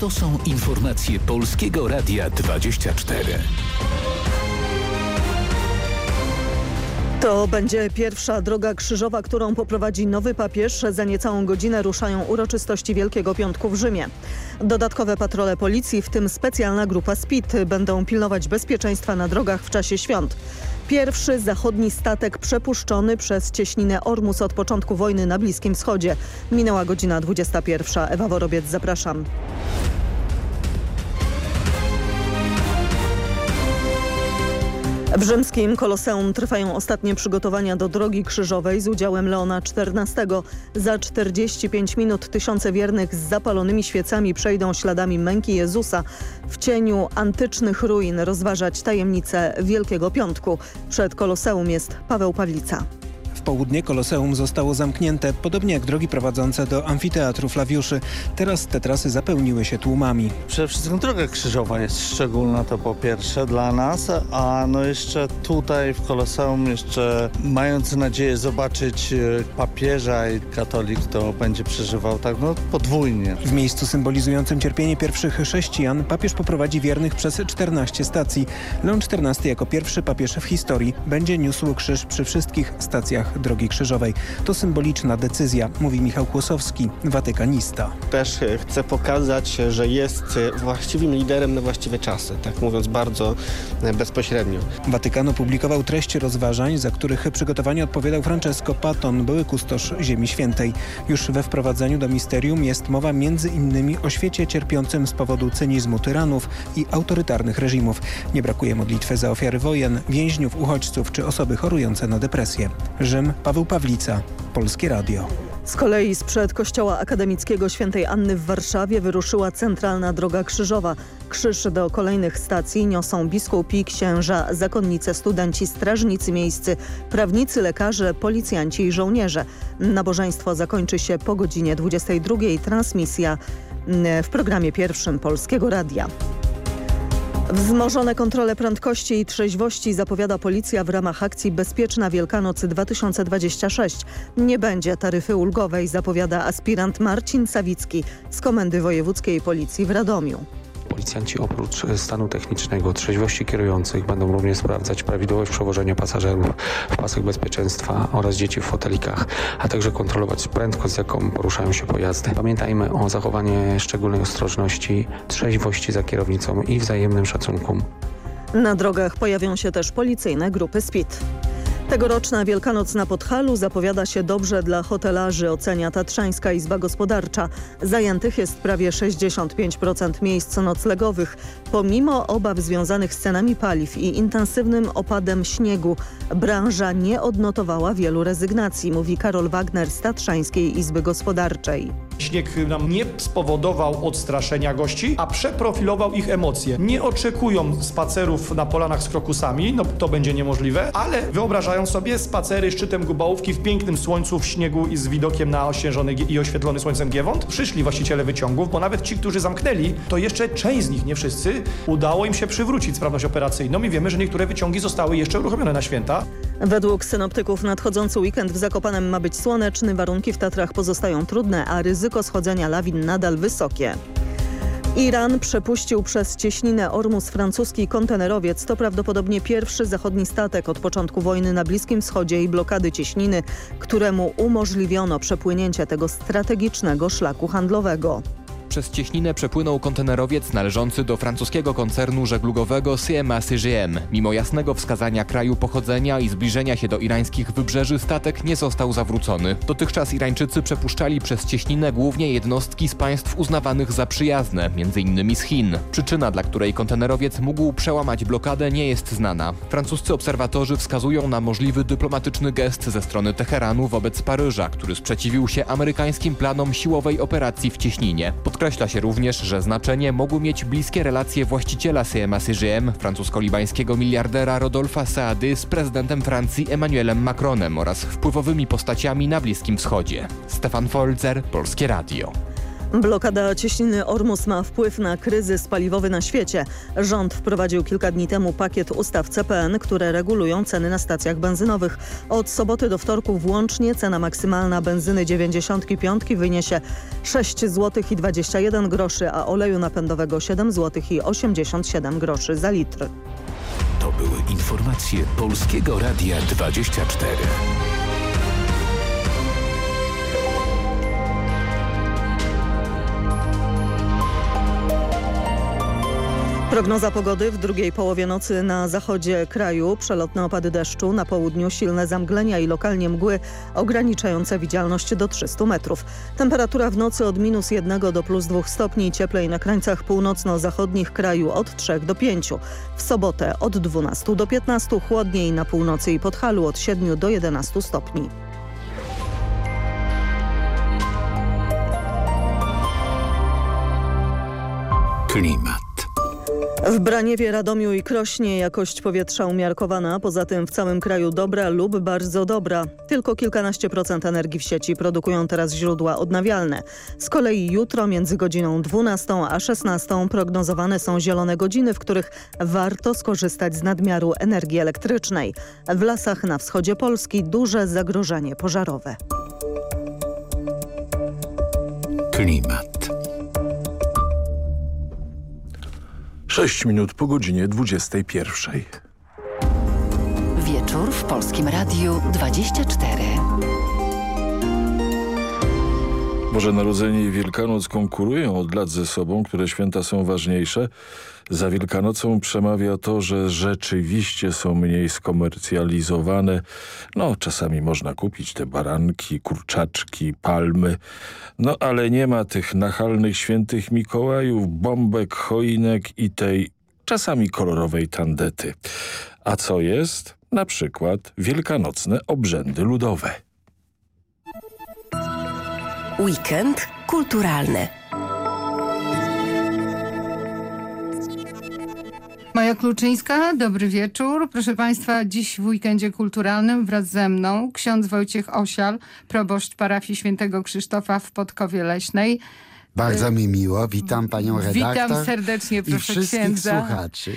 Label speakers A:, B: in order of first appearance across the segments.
A: To są informacje Polskiego Radia 24.
B: To będzie pierwsza droga krzyżowa, którą poprowadzi nowy papież. Za niecałą godzinę ruszają uroczystości Wielkiego Piątku w Rzymie. Dodatkowe patrole policji, w tym specjalna grupa SPIT, będą pilnować bezpieczeństwa na drogach w czasie świąt. Pierwszy zachodni statek przepuszczony przez cieśninę Ormus od początku wojny na Bliskim Wschodzie. Minęła godzina 21. Ewa Worobiec, zapraszam. W rzymskim Koloseum trwają ostatnie przygotowania do drogi krzyżowej z udziałem Leona XIV. Za 45 minut tysiące wiernych z zapalonymi świecami przejdą śladami męki Jezusa. W cieniu antycznych ruin rozważać tajemnice Wielkiego Piątku. Przed Koloseum jest Paweł Pawlica.
C: W południe Koloseum zostało zamknięte, podobnie jak drogi prowadzące do amfiteatru Flawiuszy. Teraz te trasy zapełniły się tłumami.
D: Przede wszystkim droga krzyżowa jest szczególna, to po pierwsze dla nas, a no jeszcze tutaj w Koloseum, jeszcze mając nadzieję zobaczyć e, papieża i katolik, to będzie przeżywał tak no podwójnie.
C: W miejscu symbolizującym cierpienie pierwszych chrześcijan papież poprowadzi wiernych przez 14 stacji. Leon XIV jako pierwszy papież w historii będzie niósł krzyż przy wszystkich stacjach Drogi Krzyżowej. To symboliczna decyzja, mówi Michał Kłosowski, watykanista.
E: Też chce pokazać, że jest właściwym liderem na właściwe czasy, tak mówiąc bardzo bezpośrednio.
C: Watykan opublikował treść rozważań, za których przygotowanie odpowiadał Francesco Patton, były kustosz Ziemi Świętej. Już we wprowadzeniu do misterium jest mowa między innymi o świecie cierpiącym z powodu cynizmu tyranów i autorytarnych reżimów. Nie brakuje modlitwy za ofiary wojen, więźniów, uchodźców czy osoby chorujące na depresję. Paweł Pawlica, Polskie Radio.
B: Z kolei sprzed Kościoła Akademickiego Świętej Anny w Warszawie wyruszyła centralna droga krzyżowa. Krzyż do kolejnych stacji niosą biskupi, księża, zakonnice, studenci, strażnicy miejscy, prawnicy, lekarze, policjanci i żołnierze. Nabożeństwo zakończy się po godzinie 22. Transmisja w programie pierwszym Polskiego Radia. Wzmożone kontrole prędkości i trzeźwości zapowiada policja w ramach akcji Bezpieczna Wielkanoc 2026. Nie będzie taryfy ulgowej, zapowiada aspirant Marcin Sawicki z Komendy Wojewódzkiej Policji w Radomiu.
F: Policjanci oprócz stanu technicznego, trzeźwości kierujących będą również sprawdzać prawidłowość przewożenia pasażerów w pasach bezpieczeństwa oraz dzieci w fotelikach, a także kontrolować prędkość, z jaką poruszają się pojazdy. Pamiętajmy o zachowaniu szczególnej ostrożności, trzeźwości za kierownicą i wzajemnym szacunku.
B: Na drogach pojawią się też policyjne grupy SPID. Tegoroczna Wielkanoc na Podhalu zapowiada się dobrze dla hotelarzy, ocenia Tatrzańska Izba Gospodarcza. Zajętych jest prawie 65% miejsc noclegowych. Pomimo obaw związanych z cenami paliw i intensywnym opadem śniegu, branża nie odnotowała wielu rezygnacji, mówi Karol Wagner z Tatrzańskiej Izby Gospodarczej.
G: Śnieg nam nie spowodował odstraszenia gości, a przeprofilował ich emocje. Nie oczekują spacerów na polanach z krokusami, no to będzie niemożliwe, ale wyobrażają sobie spacery szczytem Gubałówki w pięknym słońcu, w śniegu i z widokiem na ościeżony i oświetlony słońcem Giewont. Przyszli właściciele wyciągów, bo nawet ci, którzy zamknęli, to jeszcze część z nich, nie wszyscy, udało im się przywrócić sprawność operacyjną i wiemy, że niektóre wyciągi zostały jeszcze uruchomione na święta.
B: Według synoptyków nadchodzący weekend w Zakopanem ma być słoneczny, warunki w Tatrach pozostają trudne, a ryzyko schodzenia lawin nadal wysokie. Iran przepuścił przez cieśninę Ormus francuski kontenerowiec. To prawdopodobnie pierwszy zachodni statek od początku wojny na Bliskim Wschodzie i blokady cieśniny, któremu umożliwiono przepłynięcie tego strategicznego szlaku handlowego.
H: Przez cieśninę przepłynął kontenerowiec należący do francuskiego koncernu żeglugowego CMA CGM. Mimo jasnego wskazania kraju pochodzenia i zbliżenia się do irańskich wybrzeży statek nie został zawrócony. Dotychczas Irańczycy przepuszczali przez cieśninę głównie jednostki z państw uznawanych za przyjazne, m.in. z Chin. Przyczyna, dla której kontenerowiec mógł przełamać blokadę nie jest znana. Francuscy obserwatorzy wskazują na możliwy dyplomatyczny gest ze strony Teheranu wobec Paryża, który sprzeciwił się amerykańskim planom siłowej operacji w cieśninie. Podkreśla się również, że znaczenie mogły mieć bliskie relacje właściciela CMA CGM, francusko-libańskiego miliardera Rodolfa Saady z prezydentem Francji Emmanuelem Macronem oraz wpływowymi postaciami na Bliskim Wschodzie. Stefan Folzer, Polskie Radio.
B: Blokada cieśniny Ormus ma wpływ na kryzys paliwowy na świecie. Rząd wprowadził kilka dni temu pakiet ustaw CPN, które regulują ceny na stacjach benzynowych. Od soboty do wtorku włącznie cena maksymalna benzyny 95 wyniesie 6 zł i 21 groszy, a oleju napędowego 7 zł i 87 groszy za litr.
A: To były informacje Polskiego Radia 24.
B: Prognoza pogody w drugiej połowie nocy na zachodzie kraju. Przelotne opady deszczu, na południu silne zamglenia i lokalnie mgły ograniczające widzialność do 300 metrów. Temperatura w nocy od minus 1 do plus 2 stopni, cieplej na krańcach północno-zachodnich kraju od 3 do 5. W sobotę od 12 do 15, chłodniej na północy i Podhalu od 7 do 11 stopni.
A: Klimat.
B: W Braniewie, Radomiu i Krośnie jakość powietrza umiarkowana, poza tym w całym kraju dobra lub bardzo dobra. Tylko kilkanaście procent energii w sieci produkują teraz źródła odnawialne. Z kolei jutro między godziną 12 a 16 prognozowane są zielone godziny, w których warto skorzystać z nadmiaru energii elektrycznej. W lasach na wschodzie Polski duże zagrożenie pożarowe.
A: Klimat.
I: 6 minut po godzinie 21.
J: Wieczór w Polskim Radiu 24.
I: Boże Narodzenie i Wielkanoc konkurują od lat ze sobą, które święta są ważniejsze. Za Wielkanocą przemawia to, że rzeczywiście są mniej skomercjalizowane. No, czasami można kupić te baranki, kurczaczki, palmy. No, ale nie ma tych nachalnych świętych Mikołajów, bombek, choinek i tej czasami kolorowej tandety. A co jest? Na przykład wielkanocne obrzędy ludowe.
J: Weekend kulturalny.
K: Maja Kluczyńska, dobry wieczór. Proszę Państwa, dziś w weekendzie kulturalnym wraz ze mną ksiądz Wojciech Osial, proboszcz parafii świętego Krzysztofa w Podkowie Leśnej.
L: Bardzo mi miło, witam panią redaktor.
K: Witam serdecznie, proszę
L: i wszystkich
K: księdza.
L: słuchaczy.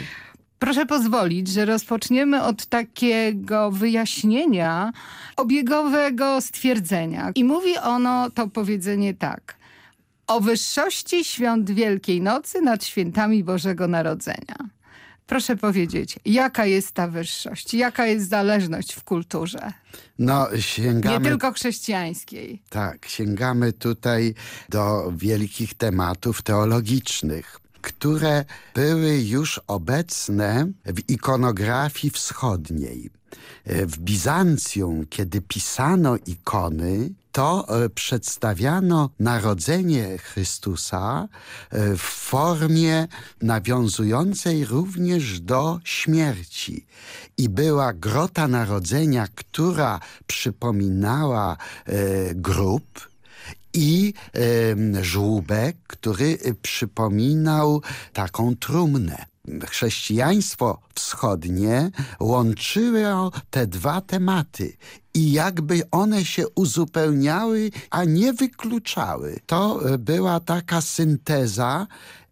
K: Proszę pozwolić, że rozpoczniemy od takiego wyjaśnienia obiegowego stwierdzenia. I mówi ono to powiedzenie tak. O wyższości świąt Wielkiej Nocy nad świętami Bożego Narodzenia. Proszę powiedzieć, jaka jest ta wyższość? Jaka jest zależność w kulturze?
L: No, sięgamy...
K: Nie tylko chrześcijańskiej.
L: Tak, sięgamy tutaj do wielkich tematów teologicznych które były już obecne w ikonografii wschodniej. W Bizancjum, kiedy pisano ikony, to przedstawiano narodzenie Chrystusa w formie nawiązującej również do śmierci. I była grota narodzenia, która przypominała grób, i e, żłóbek, który przypominał taką trumnę. Chrześcijaństwo wschodnie łączyło te dwa tematy i jakby one się uzupełniały, a nie wykluczały. To była taka synteza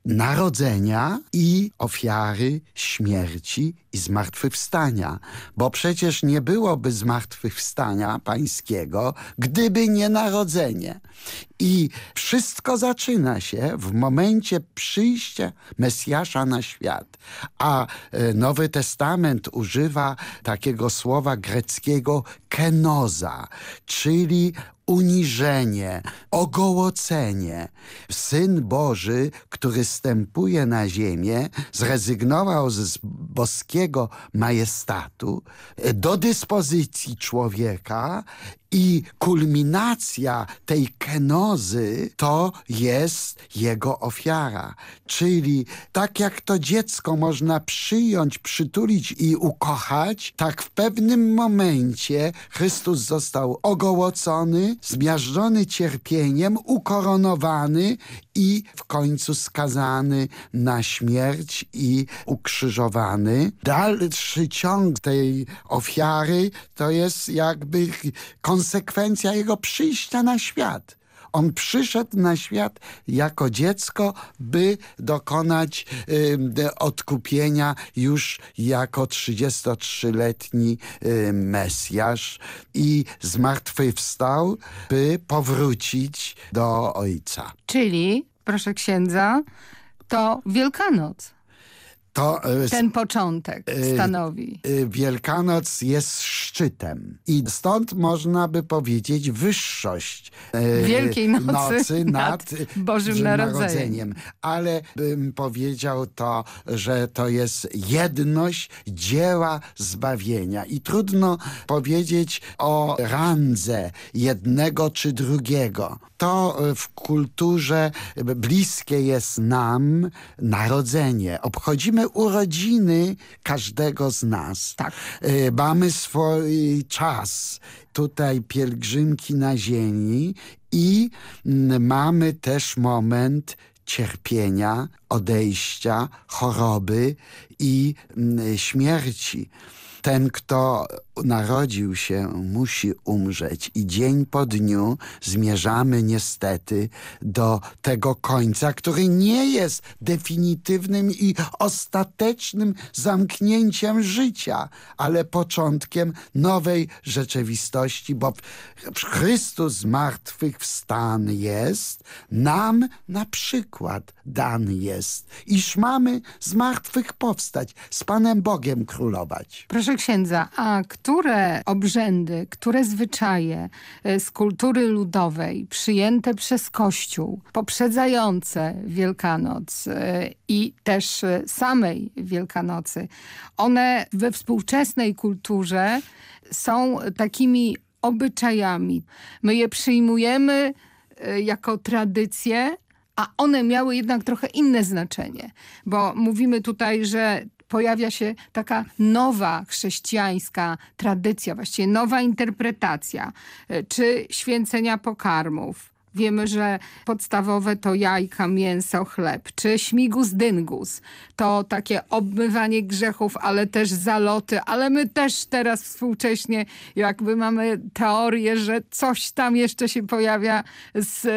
L: narodzenia i ofiary, śmierci i zmartwychwstania. Bo przecież nie byłoby zmartwychwstania pańskiego, gdyby nie narodzenie. I wszystko zaczyna się w momencie przyjścia Mesjasza na świat. A Nowy Testament używa takiego słowa greckiego kenoza, czyli uniżenie, ogołocenie. Syn Boży, który stępuje na ziemię, zrezygnował z boskiego majestatu do dyspozycji człowieka i kulminacja tej kenozy to jest jego ofiara. Czyli tak jak to dziecko można przyjąć, przytulić i ukochać, tak w pewnym momencie Chrystus został ogołocony, zmiażdżony cierpieniem, ukoronowany i w końcu skazany na śmierć i ukrzyżowany. Dalszy ciąg tej ofiary to jest jakby konsekwencja jego przyjścia na świat. On przyszedł na świat jako dziecko, by dokonać y, odkupienia już jako 33-letni y, Mesjasz i zmartwychwstał, by powrócić do Ojca.
K: Czyli, proszę księdza, to Wielkanoc.
L: To, e,
K: Ten początek
L: e,
K: stanowi.
L: e, Wielkanoc jest szczytem i stąd można by powiedzieć wyższość
K: Wielkiej nocy
L: nad,
K: nad Bożym Narodzeniem.
L: Ale bym powiedział to, że to jest jedność dzieła zbawienia i trudno powiedzieć o randze jednego czy drugiego. To w kulturze bliskie jest nam narodzenie. Obchodzimy urodziny każdego z nas.
K: Tak.
L: E, Mamy swój czas. Tutaj pielgrzymki na ziemi i mm, mamy też moment cierpienia, odejścia, choroby i mm, śmierci. Ten, kto narodził się, musi umrzeć i dzień po dniu zmierzamy niestety do tego końca, który nie jest definitywnym i ostatecznym zamknięciem życia, ale początkiem nowej rzeczywistości, bo Chrystus zmartwychwstan jest, nam na przykład dan jest, iż mamy z martwych powstać, z Panem Bogiem królować.
K: Proszę księdza, a które obrzędy, które zwyczaje e, z kultury ludowej przyjęte przez Kościół, poprzedzające Wielkanoc e, i też e, samej Wielkanocy, one we współczesnej kulturze są takimi obyczajami. My je przyjmujemy jako tradycję, a one miały jednak trochę inne znaczenie, bo mówimy tutaj, że pojawia się taka nowa chrześcijańska tradycja, właściwie nowa interpretacja, e, czy święcenia pokarmów. Wiemy, że podstawowe to jajka, mięso, chleb, czy śmigus dyngus. To takie obmywanie grzechów, ale też zaloty, ale my też teraz współcześnie jakby mamy teorię, że coś tam jeszcze się pojawia z e,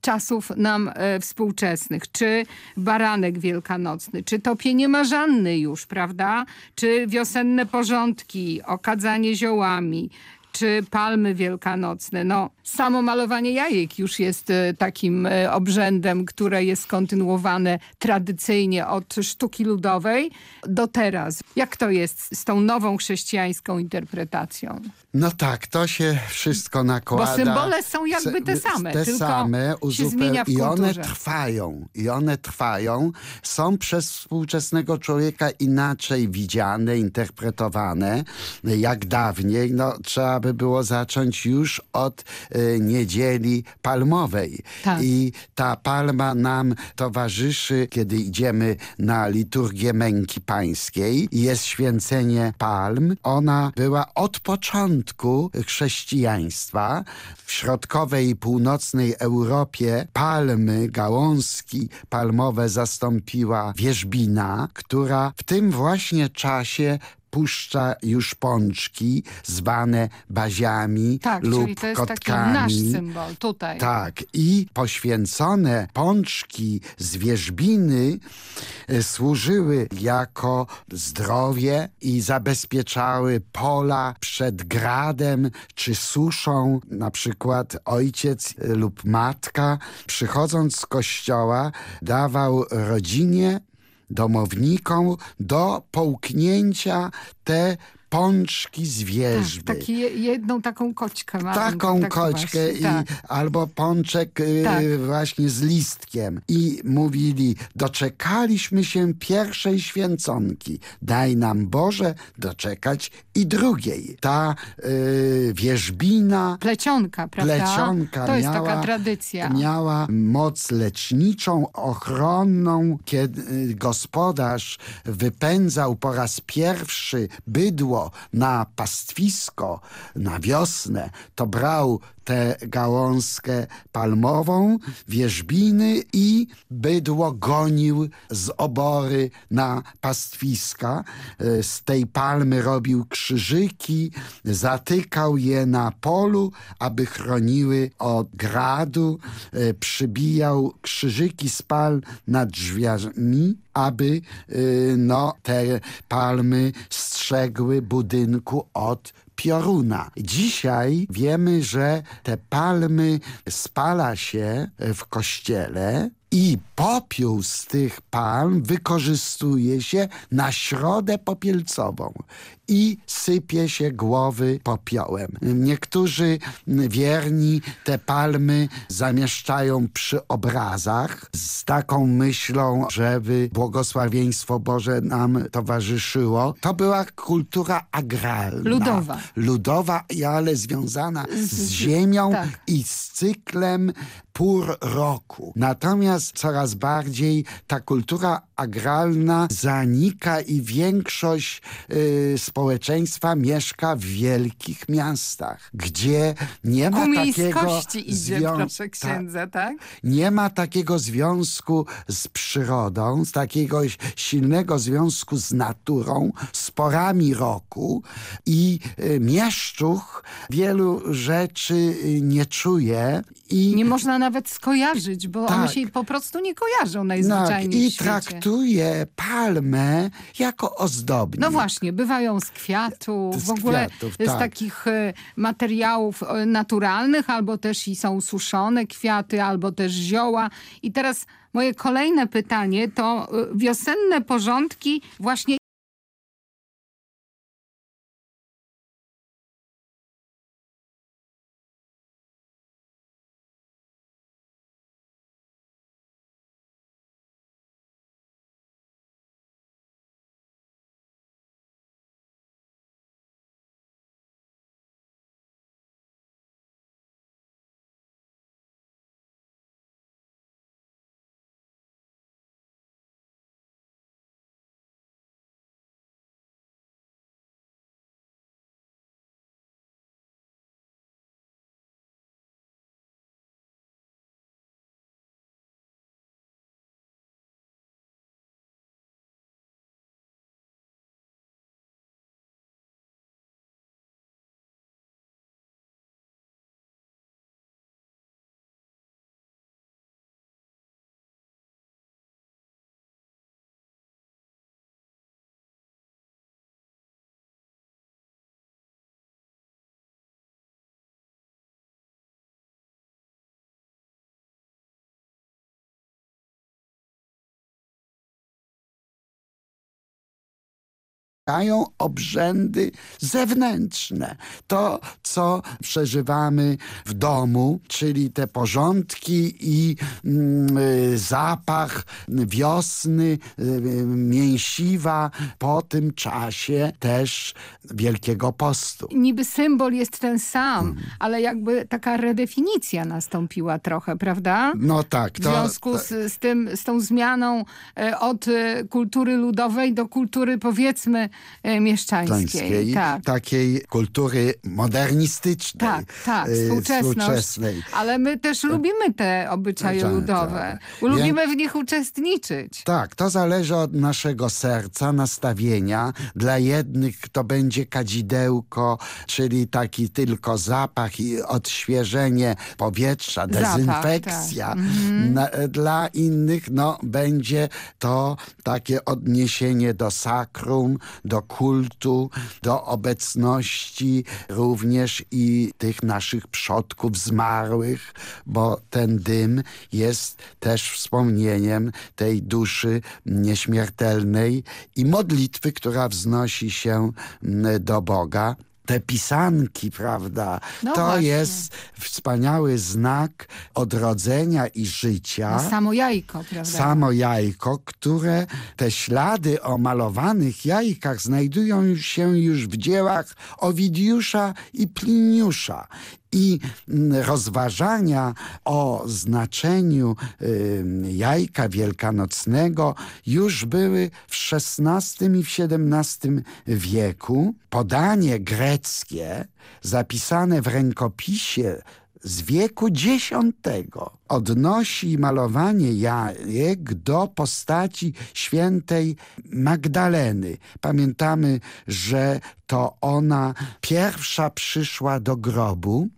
K: czasów nam e, współczesnych. Czy baranek wielkanocny, czy topienie marzanny już, prawda? Czy wiosenne porządki, okadzanie ziołami, czy palmy wielkanocne. No, samo malowanie jajek już jest e, takim e, obrzędem, które jest kontynuowane tradycyjnie od sztuki ludowej do teraz. Jak to jest z tą nową chrześcijańską interpretacją?
L: No tak, to się wszystko nakłada.
K: Bo symbole są jakby te same,
L: te
K: tylko
L: same,
K: się zmienia w
L: I one trwają, i one trwają, są przez współczesnego człowieka inaczej widziane, interpretowane, jak dawniej. No, trzeba by było zacząć już od y, niedzieli palmowej.
K: Tak.
L: I ta palma nam towarzyszy, kiedy idziemy na liturgię męki pańskiej. Jest święcenie palm. Ona była od początku chrześcijaństwa. W środkowej i północnej Europie palmy, gałązki palmowe zastąpiła wierzbina, która w tym właśnie czasie puszcza już pączki zwane baziami
K: tak,
L: lub
K: czyli to jest
L: kotkami.
K: taki nasz symbol tutaj.
L: Tak, i poświęcone pączki z wierzbiny e, służyły jako zdrowie i zabezpieczały pola przed gradem czy suszą. Na przykład ojciec lub matka przychodząc z kościoła dawał rodzinie domownikom do połknięcia te pączki z wierzby.
K: Tak, taki, jedną taką koćkę.
L: Taką
K: tak
L: koćkę
K: właśnie,
L: i,
K: tak.
L: albo pączek y,
K: Tak.
L: właśnie z listkiem. I mówili, doczekaliśmy się pierwszej święconki. Daj nam Boże doczekać i drugiej. Ta y, wierzbina...
K: Plecionka, prawda?
L: Plecionka
K: to jest
L: miała,
K: taka tradycja.
L: Miała moc leczniczą, ochronną. Kiedy y, gospodarz wypędzał po raz pierwszy bydło na pastwisko, na wiosnę, to brał tę gałązkę palmową, wierzbiny i bydło gonił z obory na pastwiska. E, z tej palmy robił krzyżyki, zatykał je na polu, aby chroniły od gradu, e, przybijał krzyżyki z pal nad drzwiami, aby no, te palmy strzegły budynku od pioruna. Dzisiaj wiemy, że te palmy spala się w kościele i popiół z tych palm wykorzystuje się na środę popielcową i sypie się głowy popiołem. Niektórzy wierni te palmy zamieszczają przy obrazach z taką myślą, żeby błogosławieństwo Boże nam towarzyszyło. To była kultura agralna.
K: Ludowa.
L: Ludowa, ale związana z, ziemią tak. i z cyklem pór roku. Natomiast coraz bardziej ta kultura agralna zanika i większość y, społeczeństwa mieszka w wielkich miastach, gdzie nie ma takiego
K: idzie, proszę księdza, tak?
L: Nie ma takiego związku z przyrodą, z takiego silnego związku z naturą, z porami roku i y, mieszczuch wielu rzeczy y, nie czuje. I
K: nie można nawet skojarzyć, bo tak. one się po prostu nie kojarzą najzwyczajniej
L: tak, I traktuje palmę jako ozdobnik.
K: No właśnie, bywają z kwiatów, z w ogóle kwiatów, z tak. takich e, materiałów e, naturalnych, albo też i są suszone kwiaty, albo też zioła. I teraz moje kolejne pytanie to e, wiosenne porządki właśnie
L: Obrzędy zewnętrzne. To, co przeżywamy w domu, czyli te porządki i mm, y, zapach wiosny, y, mięsiwa po tym czasie też Wielkiego Postu.
K: Niby symbol jest ten sam, hmm. ale jakby taka redefinicja nastąpiła trochę, prawda?
L: No tak.
K: To, w związku z, z, tym, z tą zmianą e, od e, kultury ludowej do kultury powiedzmy mieszczańskiej. Tak.
L: Takiej kultury modernistycznej.
K: Tak, tak, e, współczesnej. Ale my też lubimy te obyczaje tak, ludowe. Tak. Lubimy w nich uczestniczyć.
L: Tak, to zależy od naszego serca, nastawienia. Dla jednych to będzie kadzidełko, czyli taki tylko zapach i odświeżenie powietrza, dezynfekcja. Zapach, tak. mhm. Dla innych no, będzie to takie odniesienie do sakrum, do kultu, do obecności również i tych naszych przodków zmarłych, bo ten dym jest też wspomnieniem tej duszy nieśmiertelnej i modlitwy, która wznosi się do Boga te pisanki, prawda? No to właśnie. jest wspaniały znak odrodzenia i życia.
K: No samo jajko, prawda?
L: Samo jajko, które te ślady o malowanych jajkach znajdują się już w dziełach Owidiusza i Pliniusza i mm, rozważania o znaczeniu jajka wielkanocnego już były w XVI i w XVII wieku. Podanie greckie zapisane w rękopisie z wieku X odnosi malowanie jajek do postaci świętej Magdaleny. Pamiętamy, że to ona pierwsza przyszła do grobu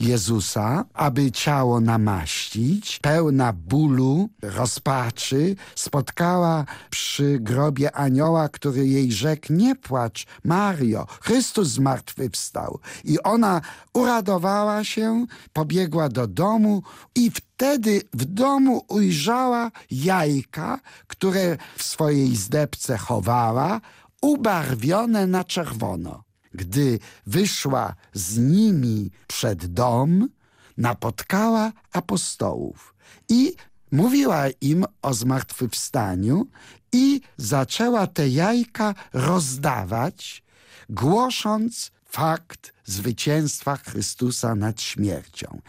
L: Jezusa, aby ciało namaścić, pełna bólu, rozpaczy, spotkała przy grobie anioła, który jej rzekł, nie płacz, Mario, Chrystus zmartwychwstał. I ona uradowała się, pobiegła do domu i wtedy w domu ujrzała jajka, które w swojej zdebce chowała, ubarwione na czerwono gdy wyszła z nimi przed dom, napotkała apostołów i mówiła im o zmartwychwstaniu i zaczęła te jajka rozdawać, głosząc fakt zwycięstwa Chrystusa nad śmiercią.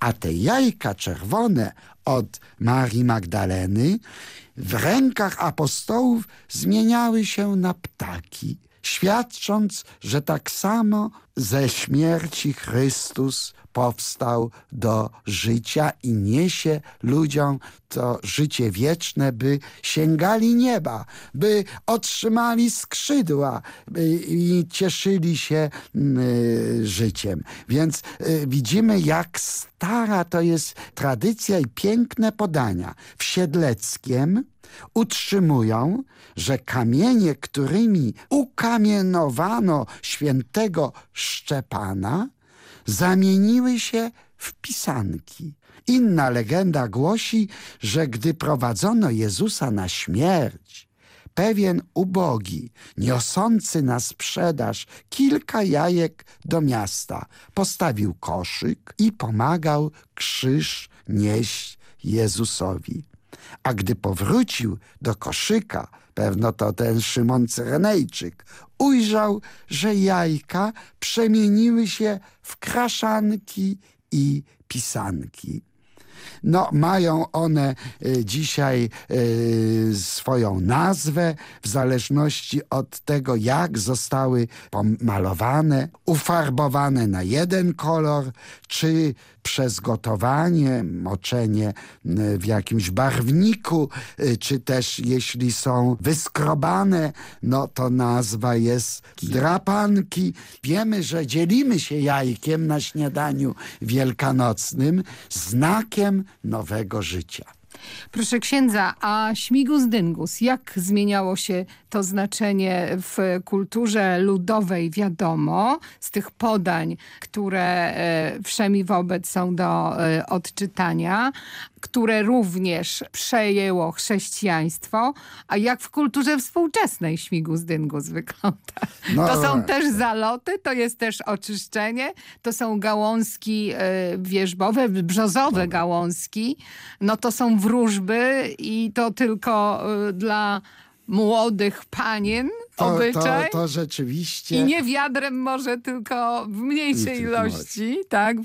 L: A te jajka czerwone od Marii Magdaleny w rękach apostołów zmieniały się na ptaki świadcząc, że tak samo ze śmierci Chrystus powstał do życia i niesie ludziom to życie wieczne, by sięgali nieba, by otrzymali skrzydła i cieszyli się y, życiem. Więc y, widzimy, jak stara to jest tradycja i piękne podania. W Siedleckiem utrzymują, że kamienie, którymi ukamienowano świętego Szczepana, zamieniły się w pisanki. Inna legenda głosi, że gdy prowadzono Jezusa na śmierć, pewien ubogi, niosący na sprzedaż kilka jajek do miasta, postawił koszyk i pomagał krzyż nieść Jezusowi. A gdy powrócił do koszyka, pewno to ten Szymon Cyrenejczyk, ujrzał, że jajka przemieniły się w kraszanki i pisanki. No, mają one y, dzisiaj y, swoją nazwę w zależności od tego, jak zostały pomalowane, ufarbowane na jeden kolor, czy przez gotowanie, moczenie y, w jakimś barwniku, czy też jeśli są wyskrobane, no to nazwa jest drapanki. Wiemy, że dzielimy się jajkiem na śniadaniu wielkanocnym, znakiem nowego życia.
K: Proszę księdza, a śmigus dyngus, jak zmieniało się to znaczenie w kulturze ludowej? Wiadomo, z tych podań, które e, wszemi wobec są do e, odczytania, które również przejęło chrześcijaństwo, a jak w kulturze współczesnej śmigus dyngus wygląda? No, to są też zaloty, to jest też oczyszczenie, to są gałązki e, wierzbowe, brzozowe gałązki, no to są wróżby i to tylko y, dla młodych panien
L: to,
K: obyczaj.
L: To, to rzeczywiście...
K: I nie wiadrem może, tylko w mniejszej ilości, tak?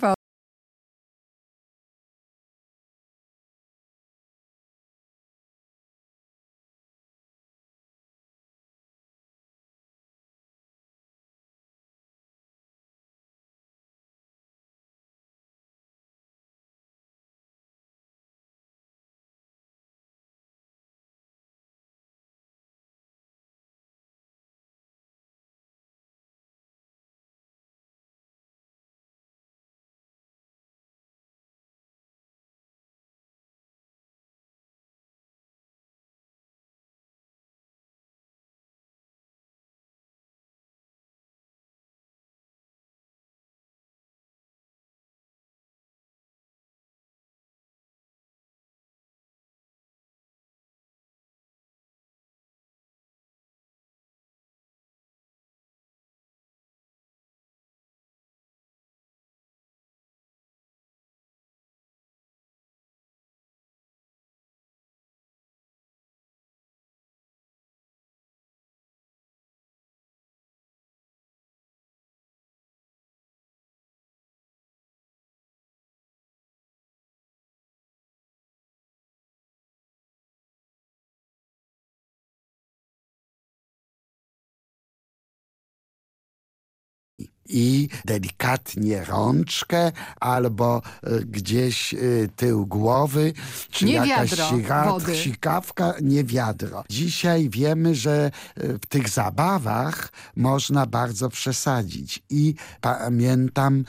L: I delikatnie rączkę albo y, gdzieś y, tył głowy, czy
K: nie
L: jakaś
K: wiadro
L: sikawka, nie wiadro. Dzisiaj wiemy, że y, w tych zabawach można bardzo przesadzić i pamiętam,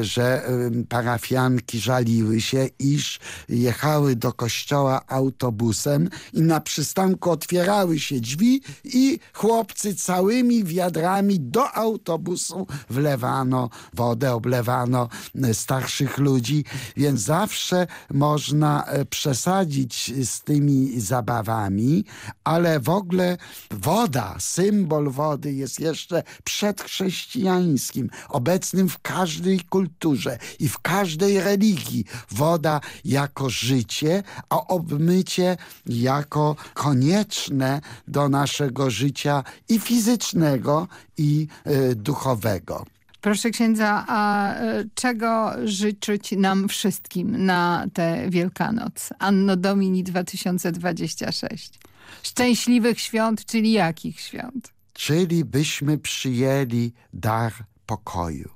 L: że parafianki żaliły się, iż jechały do kościoła autobusem i na przystanku otwierały się drzwi i chłopcy całymi wiadrami do autobusu wlewano wodę, oblewano y, starszych ludzi, więc zawsze można e, przesadzić z tymi zabawami, ale w ogóle woda, symbol wody jest jeszcze przedchrześcijańskim, obecnym w każdej kulturze i w każdej religii. Woda jako życie, a obmycie jako konieczne do naszego życia i fizycznego, i y, duchowego.
K: Proszę księdza, a e, czego życzyć nam wszystkim na tę Wielkanoc? Anno Domini 2026. Szczęśliwych świąt, czyli jakich świąt?
L: Czyli byśmy przyjęli dar pokoju.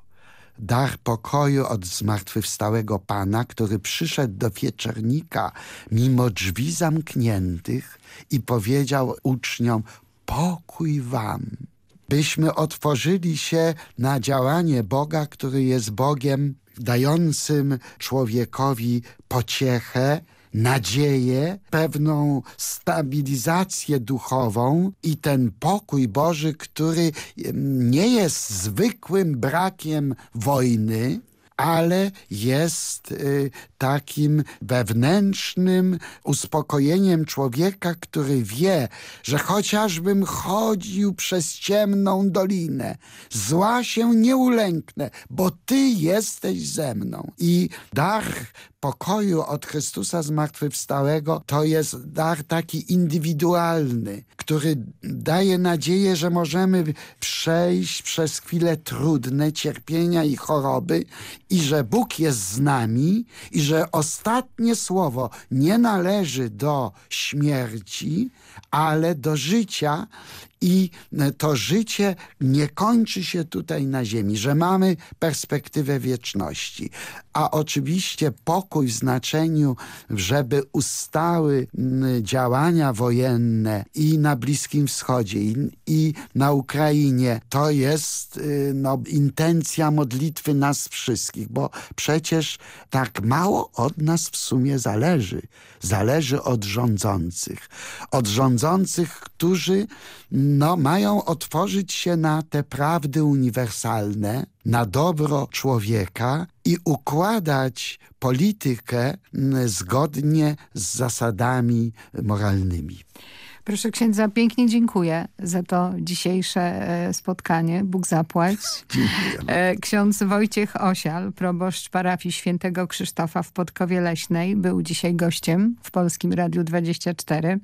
L: Dar pokoju od zmartwychwstałego Pana, który przyszedł do wieczernika mimo drzwi zamkniętych i powiedział uczniom, pokój wam. Byśmy otworzyli się na działanie Boga, który jest Bogiem dającym człowiekowi pociechę, nadzieję, pewną stabilizację duchową i ten pokój Boży, który nie jest zwykłym brakiem wojny, ale jest y, takim wewnętrznym uspokojeniem człowieka, który wie, że chociażbym chodził przez ciemną dolinę, zła się nie ulęknę, bo Ty jesteś ze mną. I dar pokoju od Chrystusa Zmartwychwstałego to jest dar taki indywidualny, który daje nadzieję, że możemy przejść przez chwile trudne, cierpienia i choroby i że Bóg jest z nami i że ostatnie słowo nie należy do śmierci, ale do życia i to życie nie kończy się tutaj na ziemi, że mamy perspektywę wieczności. A oczywiście pokój w znaczeniu, żeby ustały działania wojenne i na Bliskim Wschodzie, i, i na Ukrainie, to jest y, no, intencja modlitwy nas wszystkich, bo przecież tak mało od nas w sumie zależy. Zależy od rządzących. Od rządzących, którzy no, mają otworzyć się na te prawdy uniwersalne, na dobro człowieka i układać politykę mm, zgodnie z zasadami moralnymi.
K: Proszę księdza, pięknie dziękuję za to dzisiejsze e, spotkanie. Bóg zapłać. E, Ksiądz Wojciech Osial, proboszcz parafii świętego Krzysztofa w Podkowie Leśnej, był dzisiaj gościem w Polskim Radiu 24.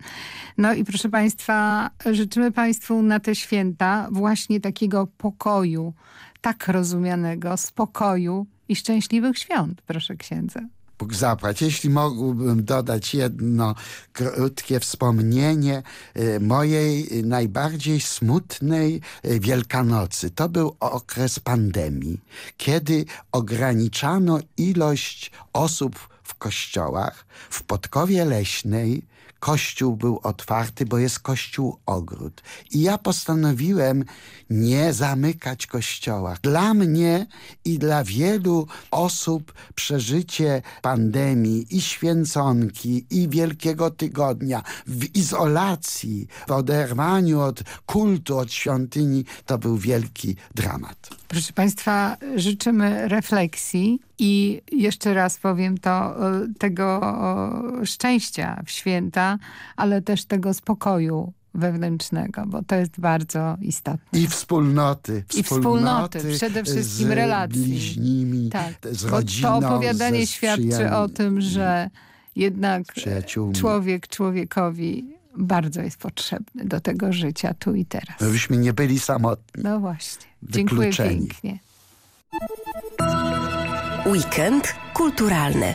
K: No i proszę państwa, życzymy państwu na te święta właśnie takiego pokoju, tak rozumianego, spokoju i szczęśliwych świąt, proszę księdza.
L: Bóg zapłać. Jeśli mógłbym dodać jedno krótkie wspomnienie e, mojej najbardziej smutnej e, Wielkanocy. To był okres pandemii, kiedy ograniczano ilość osób w kościołach. W Podkowie Leśnej kościół był otwarty, bo jest kościół ogród. I ja postanowiłem nie zamykać kościoła. Dla mnie i dla wielu osób przeżycie pandemii i święconki i Wielkiego Tygodnia w izolacji, w oderwaniu od kultu, od świątyni, to był wielki dramat.
K: Proszę Państwa, życzymy refleksji i jeszcze raz powiem to, e, tego szczęścia w święta, ale też tego spokoju wewnętrznego, bo to jest bardzo istotne.
L: I wspólnoty.
K: I wspólnoty, przede wszystkim
L: z
K: relacji.
L: bliźnimi,
K: Tak,
L: z
K: bo
L: rodziną,
K: to opowiadanie
L: ze
K: świadczy o tym, że jednak
L: przyjaciółmi.
K: człowiek człowiekowi bardzo jest potrzebny do tego życia tu i teraz.
L: Żebyśmy nie byli samotni.
K: No właśnie. Dziękuję pięknie.
J: Weekend kulturalny.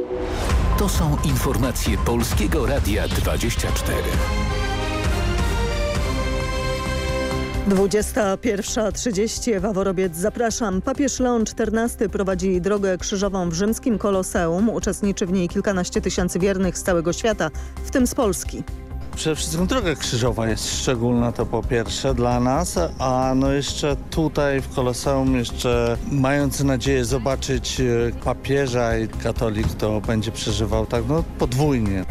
A: To są informacje Polskiego Radia 24.
B: 21.30 Ewa Worobiec, zapraszam. Papież Leon XIV prowadzi drogę krzyżową w rzymskim Koloseum. Uczestniczy w niej kilkanaście tysięcy wiernych z całego świata, w tym z Polski.
D: Przede wszystkim droga krzyżowa jest szczególna, to po pierwsze dla nas, a no jeszcze tutaj w Koloseum jeszcze mając nadzieję zobaczyć e, papieża i katolik, to będzie przeżywał tak no podwójnie.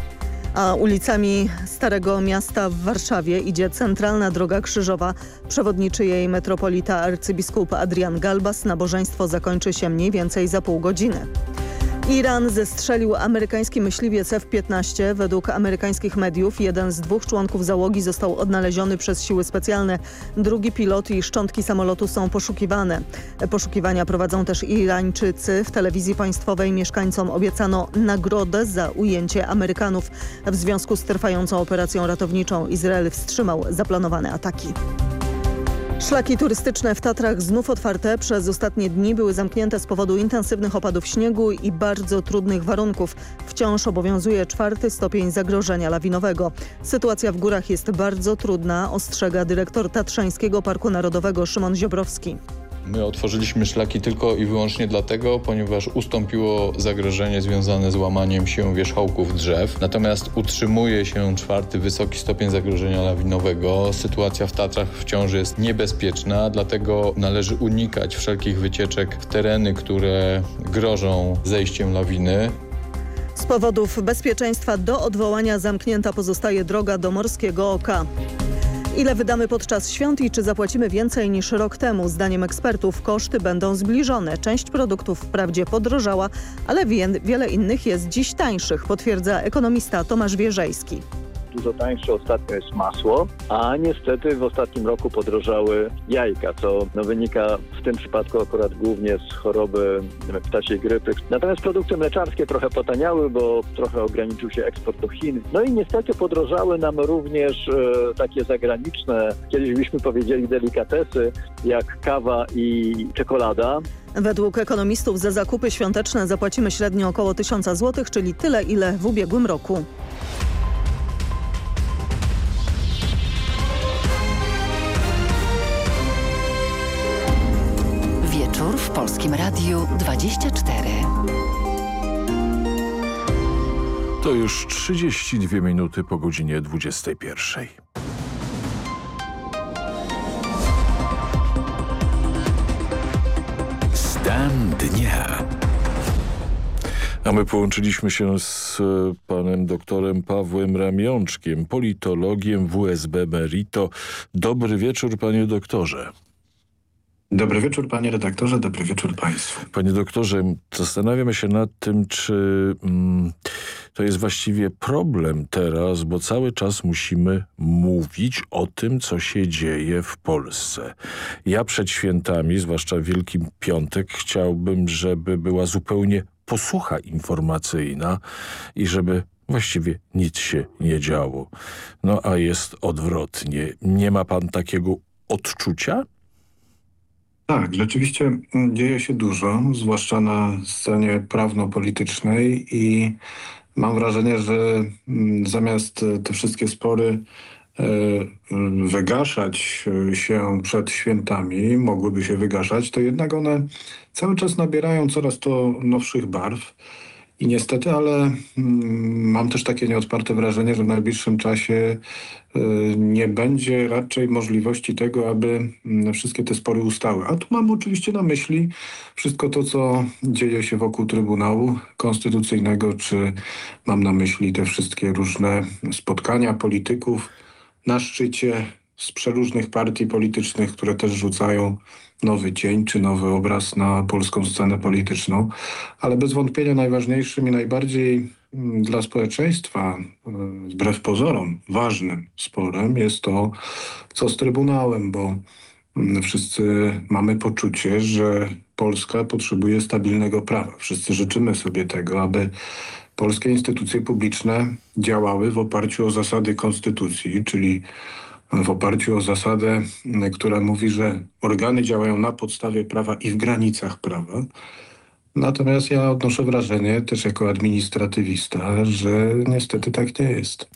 B: A ulicami Starego Miasta w Warszawie idzie centralna droga krzyżowa. Przewodniczy jej metropolita arcybiskup Adrian Galbas. Nabożeństwo zakończy się mniej więcej za pół godziny. Iran zestrzelił amerykański myśliwiec F-15. Według amerykańskich mediów jeden z dwóch członków załogi został odnaleziony przez siły specjalne. Drugi pilot i szczątki samolotu są poszukiwane. Poszukiwania prowadzą też Irańczycy. W telewizji państwowej mieszkańcom obiecano nagrodę za ujęcie Amerykanów. W związku z trwającą operacją ratowniczą Izrael wstrzymał zaplanowane ataki. Szlaki turystyczne w Tatrach znów otwarte. Przez ostatnie dni były zamknięte z powodu intensywnych opadów śniegu i bardzo trudnych warunków. Wciąż obowiązuje czwarty stopień zagrożenia lawinowego. Sytuacja w górach jest bardzo trudna, ostrzega dyrektor Tatrzańskiego Parku Narodowego Szymon Ziobrowski.
M: My otworzyliśmy szlaki tylko i wyłącznie dlatego, ponieważ ustąpiło zagrożenie związane z łamaniem się wierzchołków drzew. Natomiast utrzymuje się czwarty wysoki stopień zagrożenia lawinowego. Sytuacja w Tatrach wciąż jest niebezpieczna, dlatego należy unikać wszelkich wycieczek w tereny, które grożą zejściem lawiny.
B: Z powodów bezpieczeństwa do odwołania zamknięta pozostaje droga do Morskiego Oka. Ile wydamy podczas świąt i czy zapłacimy więcej niż rok temu? Zdaniem ekspertów koszty będą zbliżone. Część produktów wprawdzie podrożała, ale wiele innych jest dziś tańszych, potwierdza ekonomista Tomasz Wierzejski
N: dużo tańsze ostatnio jest masło, a niestety w ostatnim roku podrożały jajka, co no, wynika w tym przypadku akurat głównie z choroby ptasiej grypy. Natomiast produkty mleczarskie trochę potaniały, bo trochę ograniczył się eksport do Chin. No i niestety podrożały nam również e, takie zagraniczne, kiedyś byśmy powiedzieli delikatesy, jak kawa i czekolada.
B: Według ekonomistów za zakupy świąteczne zapłacimy średnio około 1000 zł, czyli tyle ile w ubiegłym roku.
J: Radiu 24.
I: To już 32 minuty po godzinie 21.
A: Stan dnia.
I: A my połączyliśmy się z e, panem doktorem Pawłem Ramiączkiem, politologiem WSB Merito. Dobry wieczór, panie doktorze.
O: Dobry wieczór panie redaktorze, dobry wieczór państwu.
I: Panie doktorze, zastanawiamy się nad tym, czy mm, to jest właściwie problem teraz, bo cały czas musimy mówić o tym, co się dzieje w Polsce. Ja przed świętami, zwłaszcza Wielki Piątek, chciałbym, żeby była zupełnie posłucha informacyjna i żeby właściwie nic się nie działo. No a jest odwrotnie. Nie ma pan takiego odczucia?
O: Tak, rzeczywiście mm, dzieje się dużo, zwłaszcza na scenie prawno-politycznej i mam wrażenie, że mm, zamiast te wszystkie spory e, wygaszać się przed świętami, mogłyby się wygaszać, to jednak one cały czas nabierają coraz to nowszych barw. I niestety, ale mm, mam też takie nieodparte wrażenie, że w najbliższym czasie y, nie będzie raczej możliwości tego, aby mm, wszystkie te spory ustały. A tu mam oczywiście na myśli wszystko to, co dzieje się wokół Trybunału Konstytucyjnego, czy mam na myśli te wszystkie różne spotkania polityków na szczycie z przeróżnych partii politycznych, które też rzucają nowy cień czy nowy obraz na polską scenę polityczną. Ale bez wątpienia najważniejszym i najbardziej mm, dla społeczeństwa, e, wbrew pozorom, ważnym sporem jest to, co z Trybunałem, bo mm, wszyscy mamy poczucie, że Polska potrzebuje stabilnego prawa. Wszyscy życzymy sobie tego, aby polskie instytucje publiczne działały w oparciu o zasady konstytucji, czyli w oparciu o zasadę, która mówi, że organy działają na podstawie prawa i w granicach prawa. Natomiast ja odnoszę wrażenie, też jako administratywista, że niestety tak nie jest.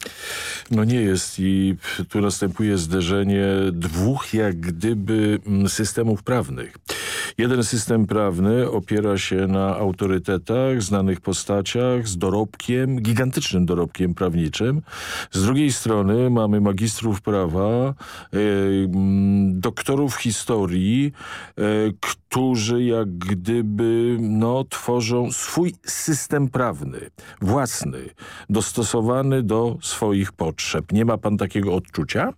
I: No nie jest i tu następuje zderzenie dwóch jak gdyby mm, systemów prawnych. Jeden system prawny opiera się na autorytetach, znanych postaciach, z dorobkiem, gigantycznym dorobkiem prawniczym. Z drugiej strony mamy magistrów prawa, e, doktorów historii, e, którzy jak gdyby no, tworzą swój system prawny, własny, dostosowany do swoich potrzeb. Nie ma pan takiego odczucia?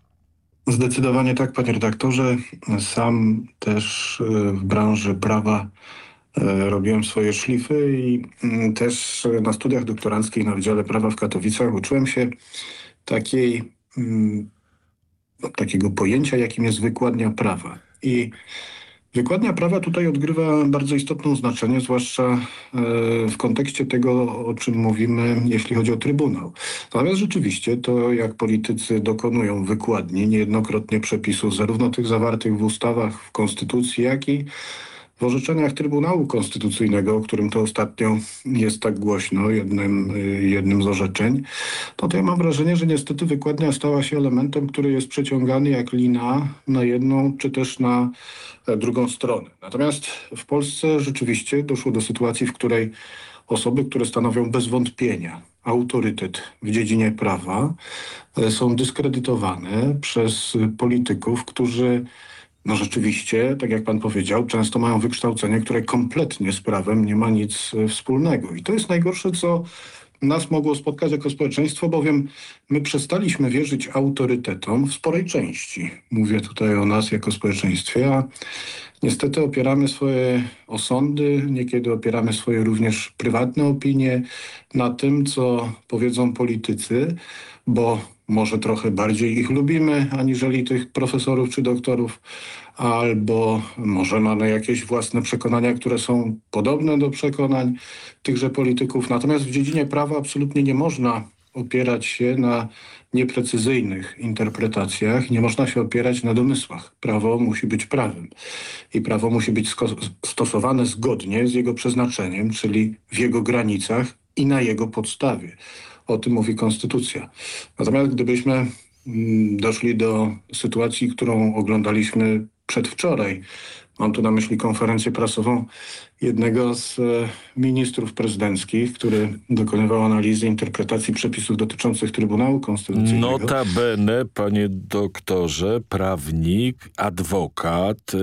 O: Zdecydowanie tak, panie redaktorze. Sam też e, w branży prawa e, robiłem swoje szlify i mm, też na studiach doktoranckich na Wydziale Prawa w Katowicach uczyłem się takiej, mm, takiego pojęcia, jakim jest wykładnia prawa. I Wykładnia prawa tutaj odgrywa bardzo istotne znaczenie, zwłaszcza e, w kontekście tego, o czym mówimy, jeśli chodzi o Trybunał. Natomiast rzeczywiście to, jak politycy dokonują wykładni niejednokrotnie przepisów, zarówno tych zawartych w ustawach, w Konstytucji, jak i w orzeczeniach Trybunału Konstytucyjnego, o którym to ostatnio jest tak głośno, jednym, jednym z orzeczeń, to, to ja mam wrażenie, że niestety wykładnia stała się elementem, który jest przeciągany jak lina na jedną czy też na e, drugą stronę. Natomiast w Polsce rzeczywiście doszło do sytuacji, w której osoby, które stanowią bez wątpienia autorytet w dziedzinie prawa, e, są dyskredytowane przez polityków, którzy no rzeczywiście, tak jak pan powiedział, często mają wykształcenie, które kompletnie z prawem nie ma nic e, wspólnego. I to jest najgorsze, co nas mogło spotkać jako społeczeństwo, bowiem my przestaliśmy wierzyć autorytetom w sporej części. Mówię tutaj o nas jako społeczeństwie, a niestety opieramy swoje osądy, niekiedy opieramy swoje również prywatne opinie na tym, co powiedzą politycy, bo może trochę bardziej ich lubimy, aniżeli tych profesorów czy doktorów, albo może mamy jakieś własne przekonania, które są podobne do przekonań tychże polityków. Natomiast w dziedzinie prawa absolutnie nie można opierać się na nieprecyzyjnych interpretacjach, nie można się opierać na domysłach. Prawo musi być prawem i prawo musi być stosowane zgodnie z jego przeznaczeniem, czyli w jego granicach i na jego podstawie. O tym mówi Konstytucja. Natomiast gdybyśmy mm, doszli do sytuacji, którą oglądaliśmy przedwczoraj, mam tu na myśli konferencję prasową jednego z e, ministrów prezydenckich, który dokonywał analizy interpretacji przepisów dotyczących Trybunału Konstytucyjnego.
I: Notabene, panie doktorze, prawnik, adwokat, e,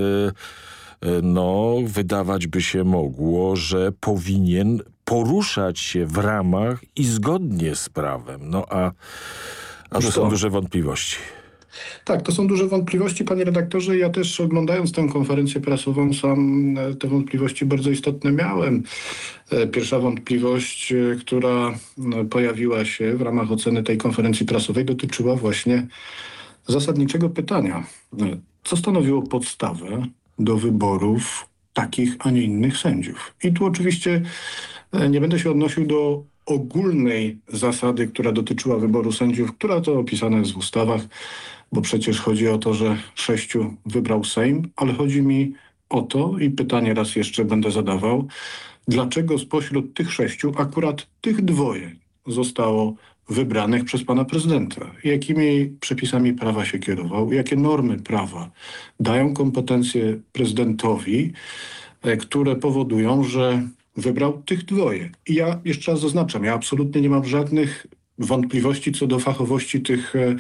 I: e, no wydawać by się mogło, że powinien poruszać się w ramach i zgodnie z prawem. No a, a to są duże wątpliwości.
O: Tak, to są duże wątpliwości, panie redaktorze. Ja też oglądając tę konferencję prasową sam e, te wątpliwości bardzo istotne miałem. E, pierwsza wątpliwość, e, która pojawiła się w ramach oceny tej konferencji prasowej dotyczyła właśnie zasadniczego pytania. Co stanowiło podstawę do wyborów takich, a nie innych sędziów? I tu oczywiście nie będę się odnosił do ogólnej zasady, która dotyczyła wyboru sędziów, która to opisana jest w ustawach, bo przecież chodzi o to, że sześciu wybrał Sejm, ale chodzi mi o to i pytanie raz jeszcze będę zadawał, dlaczego spośród tych sześciu akurat tych dwoje zostało wybranych przez pana prezydenta. Jakimi przepisami prawa się kierował, jakie normy prawa dają kompetencje prezydentowi, e, które powodują, że wybrał tych dwoje. I ja jeszcze raz zaznaczam, ja absolutnie nie mam żadnych wątpliwości co do fachowości tych e,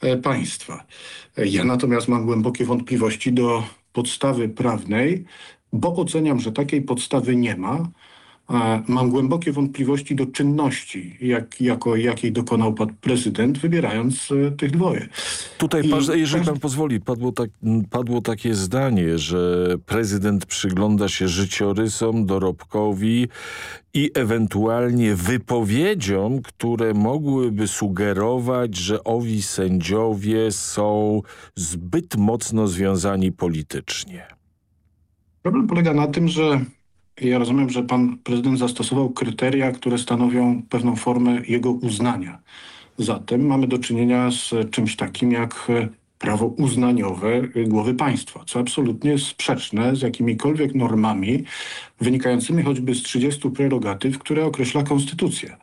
O: e, państwa. Ja natomiast mam głębokie wątpliwości do podstawy prawnej, bo oceniam, że takiej podstawy nie ma, mam głębokie wątpliwości do czynności, jak, jako, jakiej dokonał pan prezydent, wybierając e, tych dwoje.
I: Tutaj, I... jeżeli pan pozwoli, padło, tak, padło takie zdanie, że prezydent przygląda się życiorysom, dorobkowi i ewentualnie wypowiedziom, które mogłyby sugerować, że owi sędziowie są zbyt mocno związani politycznie.
O: Problem polega na tym, że ja rozumiem, że pan prezydent zastosował kryteria, które stanowią pewną formę jego uznania. Zatem mamy do czynienia z czymś takim jak prawo uznaniowe głowy państwa, co absolutnie jest sprzeczne z jakimikolwiek normami wynikającymi choćby z 30 prerogatyw, które określa konstytucja.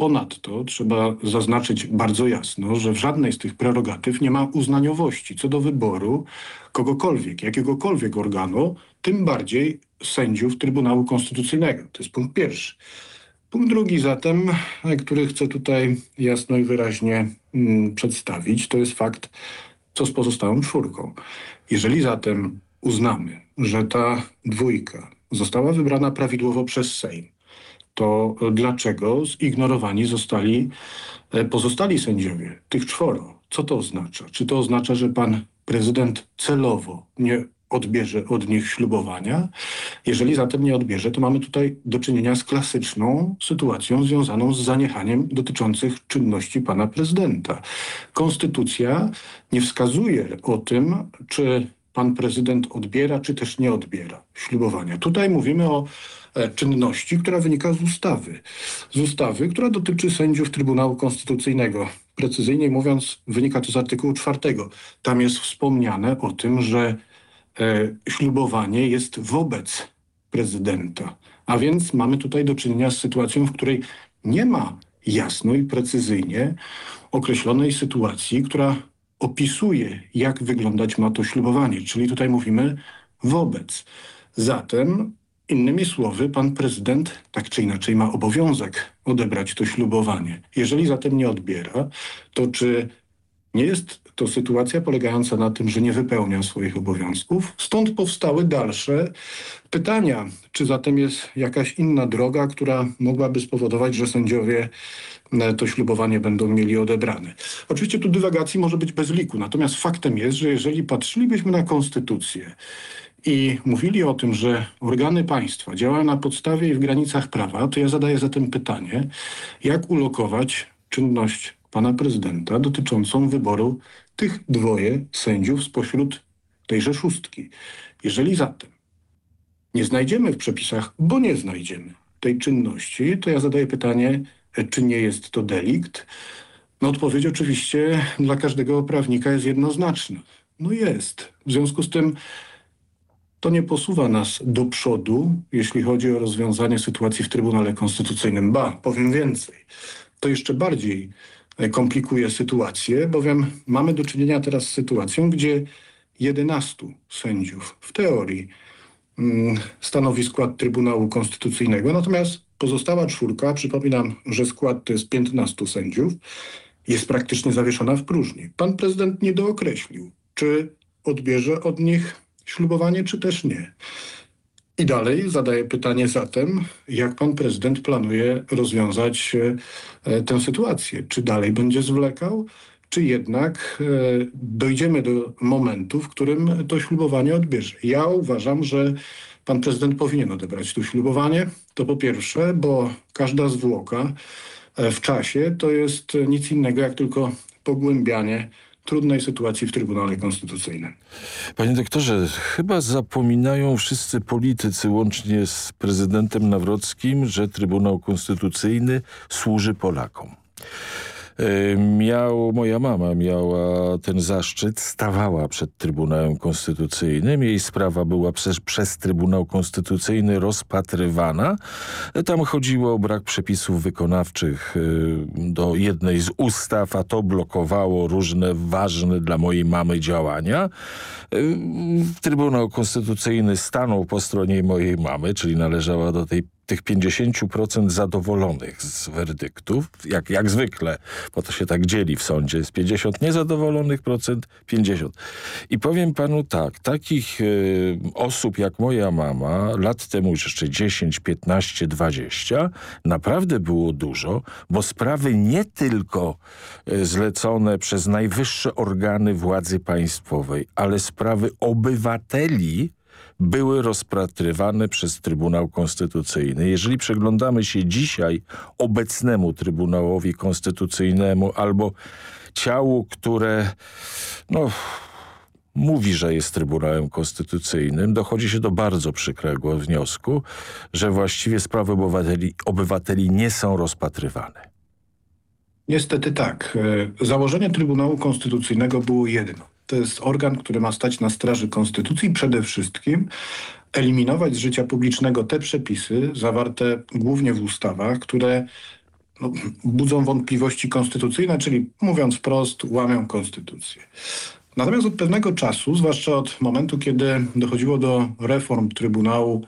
O: Ponadto trzeba zaznaczyć bardzo jasno, że w żadnej z tych prerogatyw nie ma uznaniowości co do wyboru kogokolwiek, jakiegokolwiek organu, tym bardziej sędziów Trybunału Konstytucyjnego. To jest punkt pierwszy. Punkt drugi zatem, który chcę tutaj jasno i wyraźnie mm, przedstawić, to jest fakt, co z pozostałą czwórką. Jeżeli zatem uznamy, że ta dwójka została wybrana prawidłowo przez Sejm, to dlaczego zignorowani zostali e, pozostali sędziowie, tych czworo? Co to oznacza? Czy to oznacza, że pan prezydent celowo nie odbierze od nich ślubowania. Jeżeli zatem nie odbierze, to mamy tutaj do czynienia z klasyczną sytuacją związaną z zaniechaniem dotyczących czynności pana prezydenta. Konstytucja nie wskazuje o tym, czy pan prezydent odbiera, czy też nie odbiera ślubowania. Tutaj mówimy o e, czynności, która wynika z ustawy. Z ustawy, która dotyczy sędziów Trybunału Konstytucyjnego. Precyzyjniej mówiąc, wynika to z artykułu czwartego. Tam jest wspomniane o tym, że e, ślubowanie jest wobec prezydenta. A więc mamy tutaj do czynienia z sytuacją, w której nie ma jasno i precyzyjnie określonej sytuacji, która opisuje, jak wyglądać ma to ślubowanie. Czyli tutaj mówimy wobec. Zatem, innymi słowy, pan prezydent tak czy inaczej ma obowiązek odebrać to ślubowanie. Jeżeli zatem nie odbiera, to czy nie jest to sytuacja polegająca na tym, że nie wypełnia swoich obowiązków. Stąd powstały dalsze pytania, czy zatem jest jakaś inna droga, która mogłaby spowodować, że sędziowie e, to ślubowanie będą mieli odebrane. Oczywiście tu dywagacji może być bez liku, natomiast faktem jest, że jeżeli patrzylibyśmy na konstytucję i mówili o tym, że organy państwa działają na podstawie i w granicach prawa, to ja zadaję zatem pytanie, jak ulokować czynność pana prezydenta dotyczącą wyboru tych dwoje sędziów spośród tejże szóstki. Jeżeli zatem nie znajdziemy w przepisach, bo nie znajdziemy tej czynności, to ja zadaję pytanie, czy nie jest to delikt? No odpowiedź oczywiście dla każdego prawnika jest jednoznaczna. No jest. W związku z tym to nie posuwa nas do przodu, jeśli chodzi o rozwiązanie sytuacji w Trybunale Konstytucyjnym. Ba, powiem więcej. To jeszcze bardziej komplikuje sytuację, bowiem mamy do czynienia teraz z sytuacją, gdzie 11 sędziów w teorii mm, stanowi skład Trybunału Konstytucyjnego, natomiast pozostała czwórka, przypominam, że skład to jest 15 sędziów, jest praktycznie zawieszona w próżni. Pan prezydent nie dookreślił, czy odbierze od nich ślubowanie, czy też nie. I dalej zadaję pytanie zatem, jak pan prezydent planuje rozwiązać e, tę sytuację? Czy dalej będzie zwlekał, czy jednak e, dojdziemy do momentu, w którym to ślubowanie odbierze? Ja uważam, że pan prezydent powinien odebrać to ślubowanie. To po pierwsze, bo każda zwłoka e, w czasie to jest nic innego jak tylko pogłębianie trudnej sytuacji w Trybunale Konstytucyjnym.
I: Panie doktorze, chyba zapominają wszyscy politycy, łącznie z prezydentem Nawrockim, że Trybunał Konstytucyjny służy Polakom. Miał, moja mama miała ten zaszczyt, stawała przed Trybunałem Konstytucyjnym. Jej sprawa była przez, przez Trybunał Konstytucyjny rozpatrywana. Tam chodziło o brak przepisów wykonawczych e, do jednej z ustaw, a to blokowało różne ważne dla mojej mamy działania. Trybunał Konstytucyjny stanął po stronie mojej mamy, czyli należała do tej tych 50% zadowolonych z werdyktów, jak, jak zwykle, bo to się tak dzieli w sądzie, jest 50 niezadowolonych procent, 50. I powiem panu tak, takich y, osób jak moja mama, lat temu jeszcze 10, 15, 20, naprawdę było dużo, bo sprawy nie tylko y, zlecone przez najwyższe organy władzy państwowej, ale sprawy obywateli były rozpatrywane przez Trybunał Konstytucyjny. Jeżeli przeglądamy się dzisiaj obecnemu Trybunałowi Konstytucyjnemu albo ciału, które no, mówi, że jest Trybunałem Konstytucyjnym, dochodzi się do bardzo przykrego wniosku, że właściwie sprawy obywateli, obywateli nie są rozpatrywane.
O: Niestety tak. E, założenie Trybunału Konstytucyjnego było jedno. To jest organ, który ma stać na straży konstytucji przede wszystkim eliminować z życia publicznego te przepisy zawarte głównie w ustawach, które no, budzą wątpliwości konstytucyjne, czyli mówiąc wprost, łamią konstytucję. Natomiast od pewnego czasu, zwłaszcza od momentu, kiedy dochodziło do reform Trybunału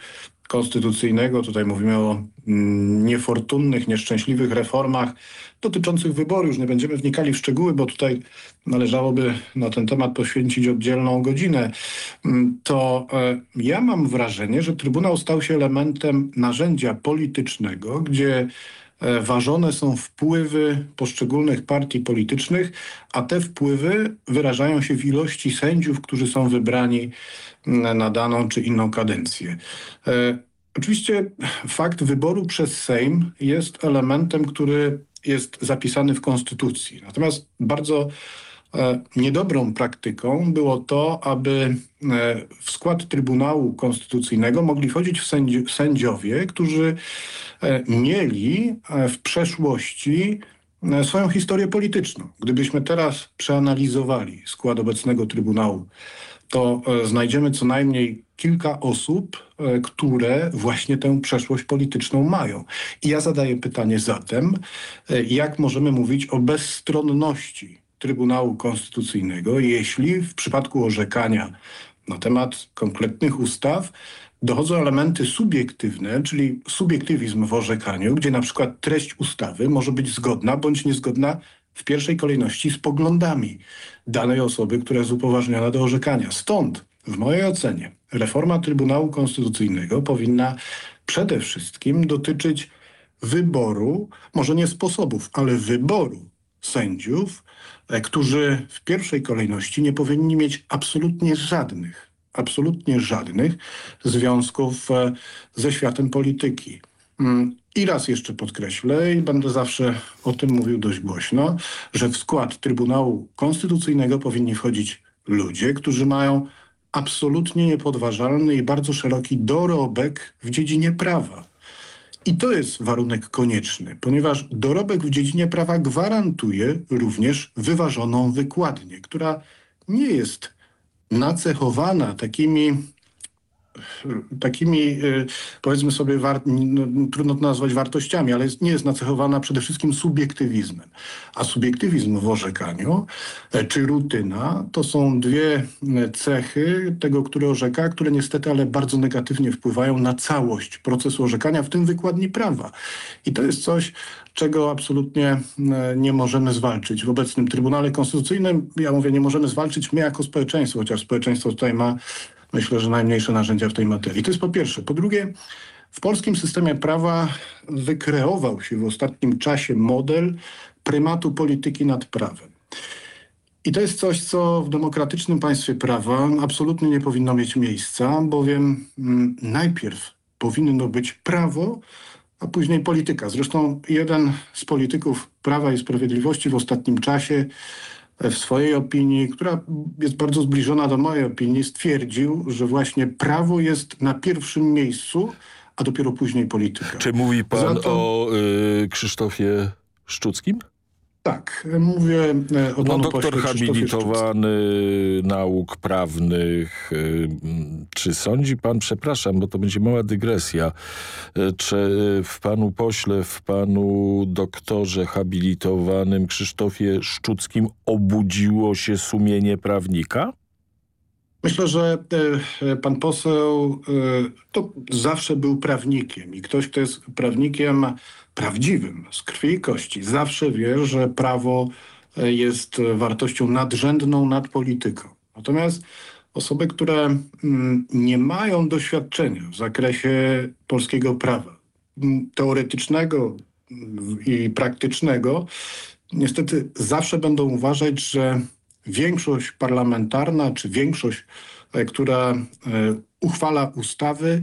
O: Konstytucyjnego, tutaj mówimy o mm, niefortunnych, nieszczęśliwych reformach dotyczących wyboru. Już nie będziemy wnikali w szczegóły, bo tutaj należałoby na ten temat poświęcić oddzielną godzinę. Mm, to e, ja mam wrażenie, że Trybunał stał się elementem narzędzia politycznego, gdzie e, ważone są wpływy poszczególnych partii politycznych, a te wpływy wyrażają się w ilości sędziów, którzy są wybrani mm, na daną czy inną kadencję. E, oczywiście fakt wyboru przez Sejm jest elementem, który jest zapisany w Konstytucji. Natomiast bardzo e, niedobrą praktyką było to, aby e, w skład Trybunału Konstytucyjnego mogli wchodzić sędzi sędziowie, którzy e, mieli w przeszłości swoją historię polityczną. Gdybyśmy teraz przeanalizowali skład obecnego Trybunału, to znajdziemy co najmniej kilka osób, e, które właśnie tę przeszłość polityczną mają. I ja zadaję pytanie zatem, e, jak możemy mówić o bezstronności Trybunału Konstytucyjnego, jeśli w przypadku orzekania na temat konkretnych ustaw dochodzą elementy subiektywne, czyli subiektywizm w orzekaniu, gdzie na przykład treść ustawy może być zgodna bądź niezgodna w pierwszej kolejności z poglądami danej osoby, która jest upoważniona do orzekania. Stąd w mojej ocenie reforma Trybunału Konstytucyjnego powinna przede wszystkim dotyczyć wyboru, może nie sposobów, ale wyboru sędziów, e, którzy w pierwszej kolejności nie powinni mieć absolutnie żadnych, absolutnie żadnych związków e, ze światem polityki. Mm, I raz jeszcze podkreślę i będę zawsze o tym mówił dość głośno, że w skład Trybunału Konstytucyjnego powinni wchodzić ludzie, którzy mają absolutnie niepodważalny i bardzo szeroki dorobek w dziedzinie prawa. I to jest warunek konieczny, ponieważ dorobek w dziedzinie prawa gwarantuje również wyważoną wykładnię, która nie jest nacechowana takimi takimi, y, powiedzmy sobie, no, trudno to nazwać wartościami, ale jest, nie jest nacechowana przede wszystkim subiektywizmem. A subiektywizm w orzekaniu e, czy rutyna to są dwie cechy tego, który orzeka, które niestety, ale bardzo negatywnie wpływają na całość procesu orzekania, w tym wykładni prawa. I to jest coś, czego absolutnie nie możemy zwalczyć. W obecnym Trybunale Konstytucyjnym, ja mówię, nie możemy zwalczyć my jako społeczeństwo, chociaż społeczeństwo tutaj ma myślę, że najmniejsze narzędzia w tej materii. To jest po pierwsze. Po drugie, w polskim systemie prawa wykreował się w ostatnim czasie model prymatu polityki nad prawem. I to jest coś, co w demokratycznym państwie prawa absolutnie nie powinno mieć miejsca, bowiem mm, najpierw powinno być prawo, a później polityka. Zresztą jeden z polityków Prawa i Sprawiedliwości w ostatnim czasie w swojej opinii, która jest bardzo zbliżona do mojej opinii, stwierdził, że właśnie prawo jest na pierwszym miejscu, a dopiero później polityka.
I: Czy mówi pan Zatem... o y, Krzysztofie Szczuckim?
O: Tak, mówię e, o
I: no, doktor habilitowany nauk prawnych. E, czy sądzi pan, przepraszam, bo to będzie mała dygresja, e, czy w panu pośle, w panu doktorze habilitowanym Krzysztofie Szczuckim obudziło się sumienie prawnika?
O: Myślę, że pan poseł to zawsze był prawnikiem i ktoś, kto jest prawnikiem prawdziwym, z krwi i kości, zawsze wie, że prawo e, jest wartością nadrzędną nad polityką. Natomiast osoby, które mm, nie mają doświadczenia w zakresie polskiego prawa, teoretycznego i praktycznego, niestety zawsze będą uważać, że większość parlamentarna czy większość, e, która e, uchwala ustawy, e,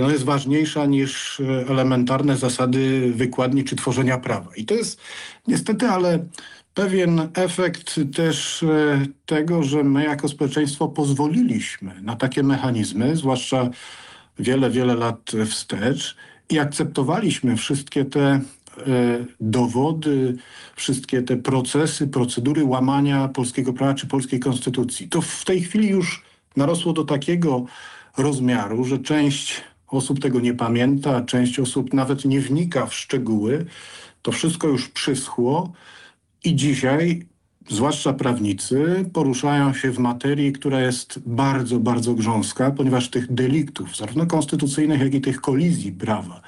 O: no jest ważniejsza niż elementarne zasady wykładni czy tworzenia prawa. I to jest niestety, ale pewien efekt też tego, że my jako społeczeństwo pozwoliliśmy na takie mechanizmy, zwłaszcza wiele, wiele lat wstecz i akceptowaliśmy wszystkie te E, dowody, wszystkie te procesy, procedury łamania polskiego prawa czy polskiej konstytucji. To w tej chwili już narosło do takiego rozmiaru, że część osób tego nie pamięta, część osób nawet nie wnika w szczegóły. To wszystko już przyschło i dzisiaj zwłaszcza prawnicy, poruszają się w materii, która jest bardzo, bardzo grząska, ponieważ tych deliktów, zarówno konstytucyjnych, jak i tych kolizji prawa,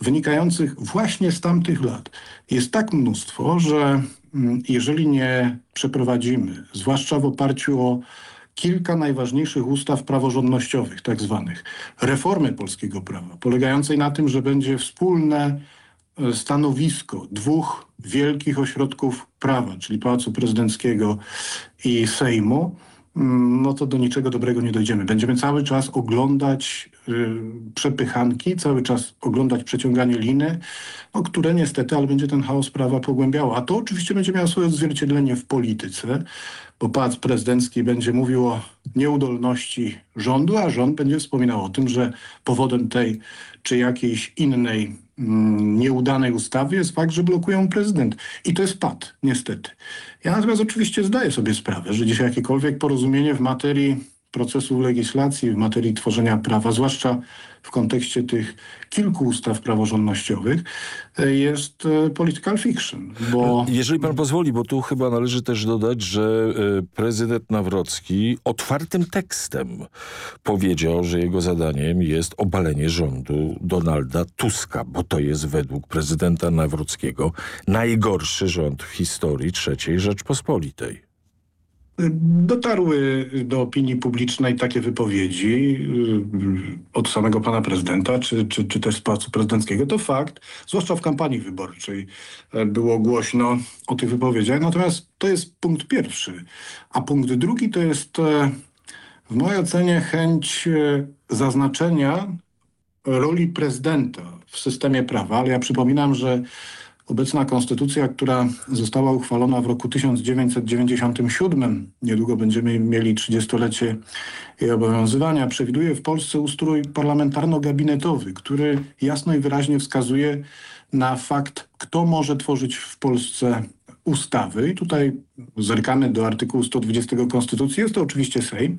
O: wynikających właśnie z tamtych lat jest tak mnóstwo, że mm, jeżeli nie przeprowadzimy, zwłaszcza w oparciu o kilka najważniejszych ustaw praworządnościowych, tak zwanych, reformy polskiego prawa, polegającej na tym, że będzie wspólne e, stanowisko dwóch wielkich ośrodków prawa, czyli Pałacu Prezydenckiego i Sejmu, mm, no to do niczego dobrego nie dojdziemy. Będziemy cały czas oglądać Y, przepychanki, cały czas oglądać przeciąganie liny, no, które niestety, ale będzie ten chaos prawa pogłębiało. A to oczywiście będzie miało swoje odzwierciedlenie w polityce, bo pałac prezydencki będzie mówił o nieudolności rządu, a rząd będzie wspominał o tym, że powodem tej czy jakiejś innej mm, nieudanej ustawy jest fakt, że blokują prezydent. I to jest pad, niestety. Ja natomiast oczywiście zdaję sobie sprawę, że dzisiaj jakiekolwiek porozumienie w materii procesu legislacji w materii tworzenia prawa, zwłaszcza w kontekście tych kilku ustaw praworządnościowych, e, jest e, political fiction. Bo...
I: Jeżeli pan pozwoli, bo tu chyba należy też dodać, że e, prezydent Nawrocki otwartym tekstem powiedział, że jego zadaniem jest obalenie rządu Donalda Tuska, bo to jest według prezydenta Nawrockiego najgorszy rząd w historii III Rzeczpospolitej.
O: Dotarły do opinii publicznej takie wypowiedzi y, od samego pana prezydenta, czy, czy, czy też z Pałacu Prezydenckiego. To fakt, zwłaszcza w kampanii wyborczej e, było głośno o tych wypowiedziach. Natomiast to jest punkt pierwszy. A punkt drugi to jest e, w mojej ocenie chęć e, zaznaczenia roli prezydenta w systemie prawa. Ale ja przypominam, że Obecna konstytucja, która została uchwalona w roku 1997, niedługo będziemy mieli 30-lecie jej obowiązywania, przewiduje w Polsce ustrój parlamentarno-gabinetowy, który jasno i wyraźnie wskazuje na fakt, kto może tworzyć w Polsce ustawy. I tutaj zerkamy do artykułu 120 Konstytucji. Jest to oczywiście Sejm.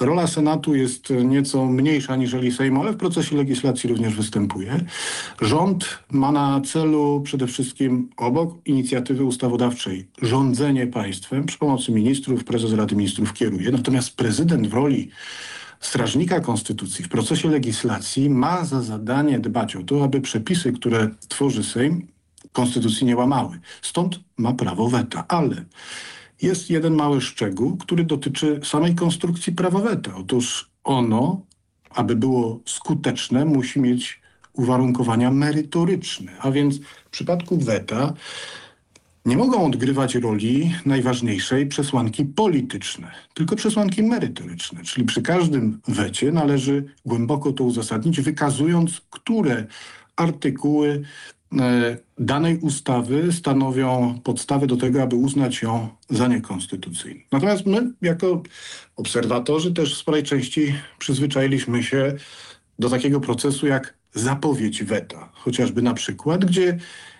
O: Rola Senatu jest nieco mniejsza niż Sejm, ale w procesie legislacji również występuje. Rząd ma na celu przede wszystkim obok inicjatywy ustawodawczej rządzenie państwem przy pomocy ministrów, prezes Rady Ministrów kieruje. Natomiast prezydent w roli strażnika konstytucji w procesie legislacji ma za zadanie dbać o to, aby przepisy, które tworzy Sejm, konstytucji nie łamały. Stąd ma prawo weta. Ale jest jeden mały szczegół, który dotyczy samej konstrukcji prawa weta. Otóż ono, aby było skuteczne, musi mieć uwarunkowania merytoryczne. A więc w przypadku weta nie mogą odgrywać roli najważniejszej przesłanki polityczne, tylko przesłanki merytoryczne. Czyli przy każdym wecie należy głęboko to uzasadnić, wykazując, które artykuły danej ustawy stanowią podstawę do tego, aby uznać ją za niekonstytucyjną. Natomiast my jako obserwatorzy też w sporej części przyzwyczailiśmy się do takiego procesu jak zapowiedź weta, chociażby na przykład, gdzie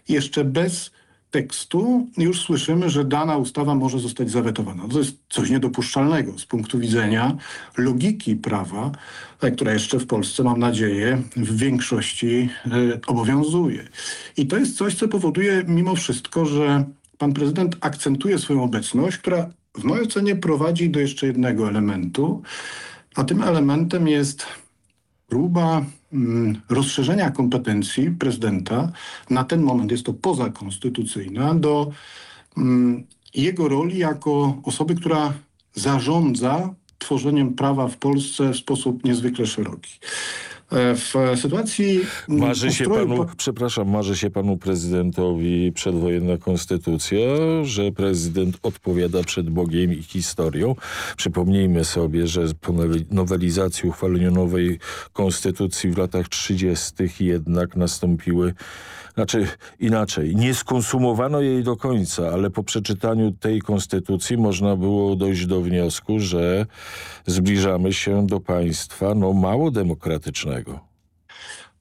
O: jeszcze bez tekstu już słyszymy, że dana ustawa może zostać zawetowana. To jest coś niedopuszczalnego z punktu widzenia logiki prawa, która jeszcze w Polsce, mam nadzieję, w większości y, obowiązuje. I to jest coś, co powoduje mimo wszystko, że pan prezydent akcentuje swoją obecność, która w mojej ocenie prowadzi do jeszcze jednego elementu, a tym elementem jest próba rozszerzenia kompetencji prezydenta, na ten moment jest to pozakonstytucyjna, do mm, jego roli jako osoby, która zarządza tworzeniem prawa w Polsce w sposób niezwykle szeroki. E, w sytuacji... mm,
I: Marzy się
O: ustroju
I: panu, przepraszam, marzy się panu prezydentowi przedwojenna konstytucja, że prezydent odpowiada przed Bogiem i historią. Przypomnijmy sobie, że po nowe- nowelizacji, uchwaleniu nowej konstytucji w latach 30. jednak nastąpiły znaczy inaczej, nie skonsumowano jej do końca, ale po przeczytaniu tej konstytucji można było dojść do wniosku, że zbliżamy się do państwa no, mało demokratycznego.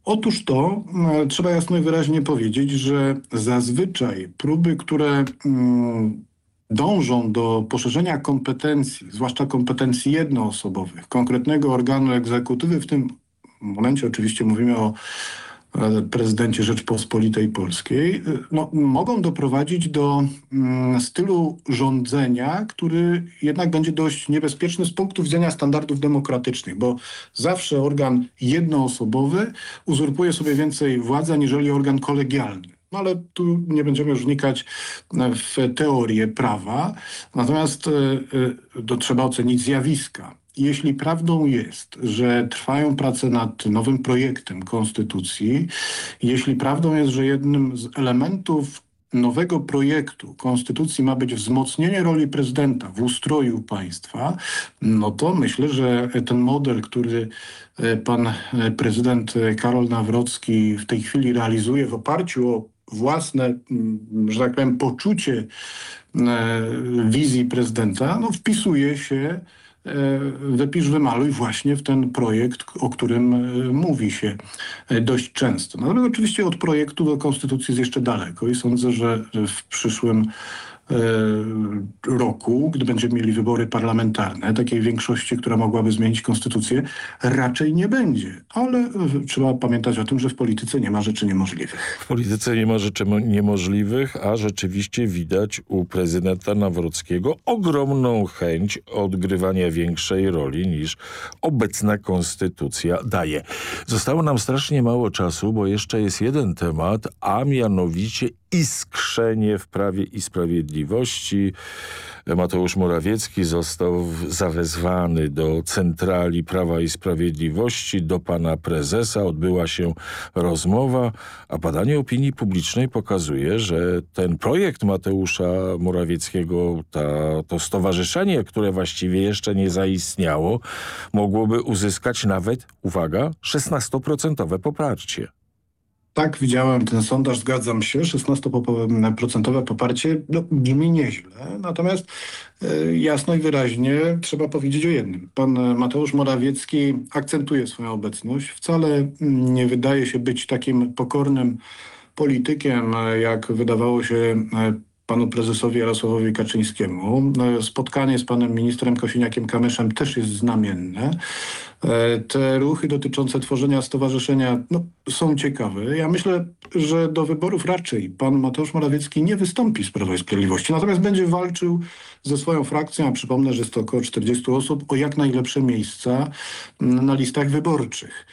O: Otóż to e, trzeba jasno i wyraźnie powiedzieć, że zazwyczaj próby, które mm, dążą do poszerzenia kompetencji, zwłaszcza kompetencji jednoosobowych, konkretnego organu egzekutywy, w tym momencie oczywiście mówimy o prezydencie Rzeczpospolitej Polskiej, e, no, mogą doprowadzić do mm, stylu rządzenia, który jednak będzie dość niebezpieczny z punktu widzenia standardów demokratycznych, bo zawsze organ jednoosobowy uzurpuje sobie więcej władzy, aniżeli organ kolegialny. No ale tu nie będziemy już wnikać e, w teorię prawa, natomiast e, e, to trzeba ocenić zjawiska. Jeśli prawdą jest, że trwają prace nad nowym projektem konstytucji, jeśli prawdą jest, że jednym z elementów nowego projektu konstytucji ma być wzmocnienie roli prezydenta w ustroju państwa, no to myślę, że ten model, który e, pan e, prezydent Karol Nawrocki w tej chwili realizuje w oparciu o własne, mm, że tak powiem, poczucie e, wizji prezydenta, no wpisuje się e, wypisz, wymaluj właśnie w ten projekt, o którym e, mówi się e, dość często. Natomiast oczywiście od projektu do konstytucji jest jeszcze daleko i sądzę, że w przyszłym e, roku, gdy będziemy mieli wybory parlamentarne, takiej większości, która mogłaby zmienić konstytucję, raczej nie będzie. Ale e, trzeba pamiętać o tym, że w polityce nie ma rzeczy niemożliwych.
I: W polityce nie ma rzeczy mo- niemożliwych, a rzeczywiście widać u prezydenta Nawrockiego ogromną chęć odgrywania większej roli niż obecna konstytucja daje. Zostało nam strasznie mało czasu, bo jeszcze jest jeden temat, a mianowicie iskrzenie w Prawie i Sprawiedliwości. Mateusz Morawiecki został zawezwany do centrali Prawa i Sprawiedliwości, do pana prezesa. Odbyła się rozmowa, a badanie opinii publicznej pokazuje, że ten projekt Mateusza Morawieckiego, ta, to stowarzyszenie, które właściwie jeszcze nie zaistniało, mogłoby uzyskać nawet, uwaga, 16% poparcie.
O: Tak, widziałem ten sondaż, zgadzam się. 16% poparcie no, brzmi nieźle. Natomiast e, jasno i wyraźnie trzeba powiedzieć o jednym. Pan Mateusz Morawiecki akcentuje swoją obecność. Wcale nie wydaje się być takim pokornym politykiem, jak wydawało się e, panu prezesowi Jarosławowi Kaczyńskiemu. E, Spotkanie z panem ministrem Kosiniakiem-Kamyszem też jest znamienne. E, Te ruchy dotyczące tworzenia stowarzyszenia no, są ciekawe. Ja myślę, że do wyborów raczej pan Mateusz Morawiecki nie wystąpi z Prawa i Sprawiedliwości, natomiast będzie walczył ze swoją frakcją, a przypomnę, że jest to około 40 osób, o jak najlepsze miejsca mm, na listach wyborczych.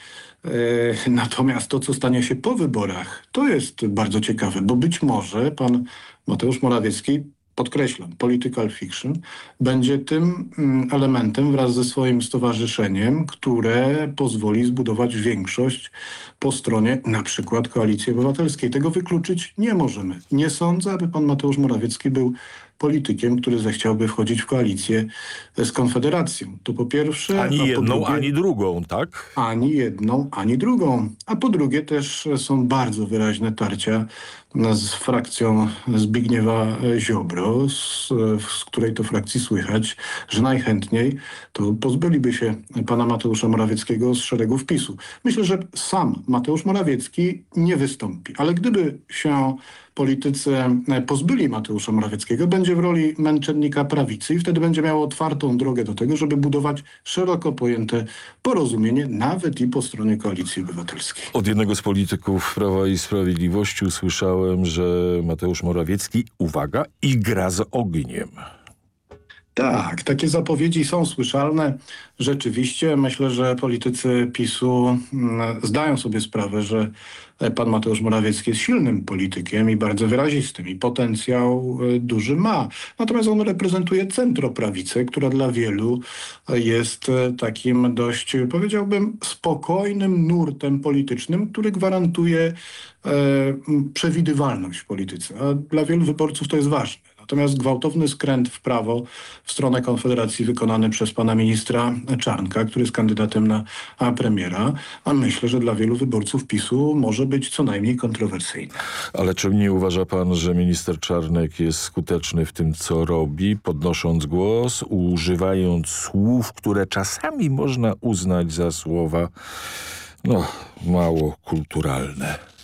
O: E, Natomiast to, co stanie się po wyborach, to jest bardzo ciekawe, bo być może pan Mateusz Morawiecki, podkreślam, political fiction, będzie tym mm, elementem wraz ze swoim stowarzyszeniem, które pozwoli zbudować większość po stronie na przykład Koalicji Obywatelskiej. Tego wykluczyć nie możemy. Nie sądzę, aby pan Mateusz Morawiecki był politykiem, który zechciałby wchodzić w koalicję z Konfederacją. To po pierwsze.
I: Ani jedną,
O: drugie-
I: ani drugą, tak?
O: ani jedną, ani drugą. A po drugie też są bardzo wyraźne tarcia z frakcją Zbigniewa Ziobro, z, z której to frakcji słychać, że najchętniej to pozbyliby się pana Mateusza Morawieckiego z szeregów PiSu. Myślę, że sam Mateusz Morawiecki nie wystąpi, ale gdyby się politycy pozbyli Mateusza Morawieckiego, będzie w roli męczennika prawicy i wtedy będzie miał otwartą drogę do tego, żeby budować szeroko pojęte porozumienie, nawet i po stronie Koalicji Obywatelskiej.
I: Od jednego z polityków Prawa i Sprawiedliwości usłyszałem, że Mateusz Morawiecki, uwaga, igra z ogniem.
O: Tak, takie zapowiedzi są słyszalne. Rzeczywiście myślę, że politycy PiSu mm, zdają sobie sprawę, że pan Mateusz Morawiecki jest silnym politykiem i bardzo wyrazistym i potencjał e, duży ma. Natomiast on reprezentuje centroprawicę, która dla wielu e, jest e, takim dość, powiedziałbym, spokojnym nurtem politycznym, który gwarantuje przewidywalność w polityce. A dla wielu wyborców to jest ważne. Natomiast gwałtowny skręt w prawo w stronę Konfederacji wykonany przez pana ministra Czarnka, który jest kandydatem na premiera, a myślę, że dla wielu wyborców PiSu może być co najmniej kontrowersyjny.
I: Ale czy nie uważa pan, że minister Czarnek jest skuteczny w tym, co robi, podnosząc głos, używając słów, które czasami można uznać za słowa no, mało kulturalne?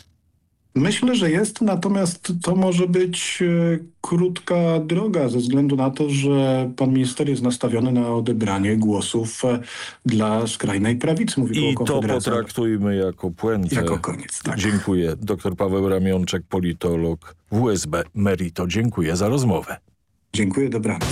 O: Myślę, że jest, natomiast to może być e, krótka droga ze względu na to, że pan minister jest nastawiony na odebranie głosów e, dla skrajnej prawicy.
I: I to potraktujmy jako puentę.
O: Jako koniec, tak.
I: Dziękuję. Dr Paweł Ramionczek, politolog WSB Merito. Dziękuję za rozmowę.
O: Dziękuję, dobranoc.